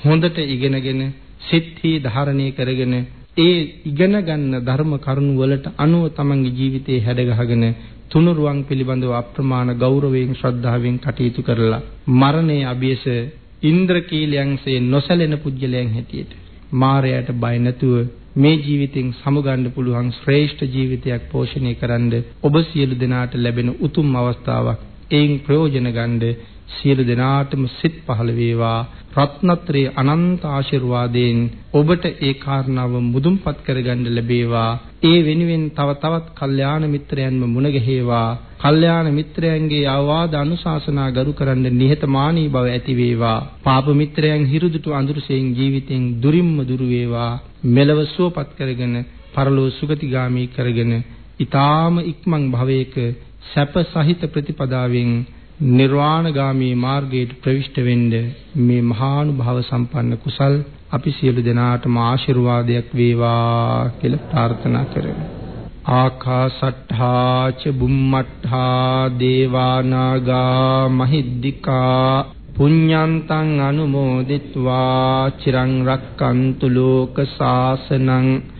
හොඳට ඉගෙනගෙන සිත්හි ධාරණය කරගෙන ඒ ඉගෙන ගන්න ධර්ම කරුණු වලට අනුව තමන්ගේ ජීවිතේ හැඩගහගෙන තුනුරුවන් පිළිබඳව අප්‍රමාණ ගෞරවයෙන් ශ්‍රද්ධාවෙන් කටයුතු කරලා මරණයේ අභියස ඉන්ද්‍රකීලයන්සේ නොසැලෙන පුජ්‍යලයන් හැටියට මායයට බය නැතුව මේ ජීවිතෙන් සමුගන්න පුළුවන් ශ්‍රේෂ්ඨ ජීවිතයක් පෝෂණය කරන්න ඔබ සියලු දෙනාට ලැබෙන උතුම් අවස්ථාවක් එයින් ප්‍රයෝජන ගන්න සියලු දෙනාටම සිත් පහළ වේවා. රත්නත්‍රයේ අනන්ත ආශිර්වාදයෙන් ඔබට ඒ කාරණාව මුදුන්පත් කරගන්න ලැබේවා. ඒ වෙනුවෙන් තව තවත් කල්යාණ මිත්‍රයන්ම මුණ ගැහිවා. කල්යාණ මිත්‍රයන්ගේ ආවාද අනුශාසනා ගරු කරන්න නිහතමානී බව ඇති වේවා. පාප මිත්‍රයන් හිරුදුටු අඳුරසෙන් ජීවිතෙන් දුරින්ම දුරු වේවා. මෙලව සුවපත් කරගෙන පරලෝ සුගතිගාමි කරගෙන ඊ타ම ඉක්මන් භවයක සැප සහිත ප්‍රතිපදාවෙන් නිර්වාණගාමී මාර්ගයට ප්‍රවිෂ්ඨ වෙන්න මේ මහානුභාව සම්පන්න කුසල් අපි සියලු දෙනාටම ආශිර්වාදයක් වේවා කියලා ප්‍රාර්ථනා කරමු. ආකාසට්ඨා ච බුම්මට්ඨා දේවානාගා මහිද්దికා පුඤ්ඤන්තං අනුමෝදිත්වා චිරං රක්칸තු ලෝක සාසනං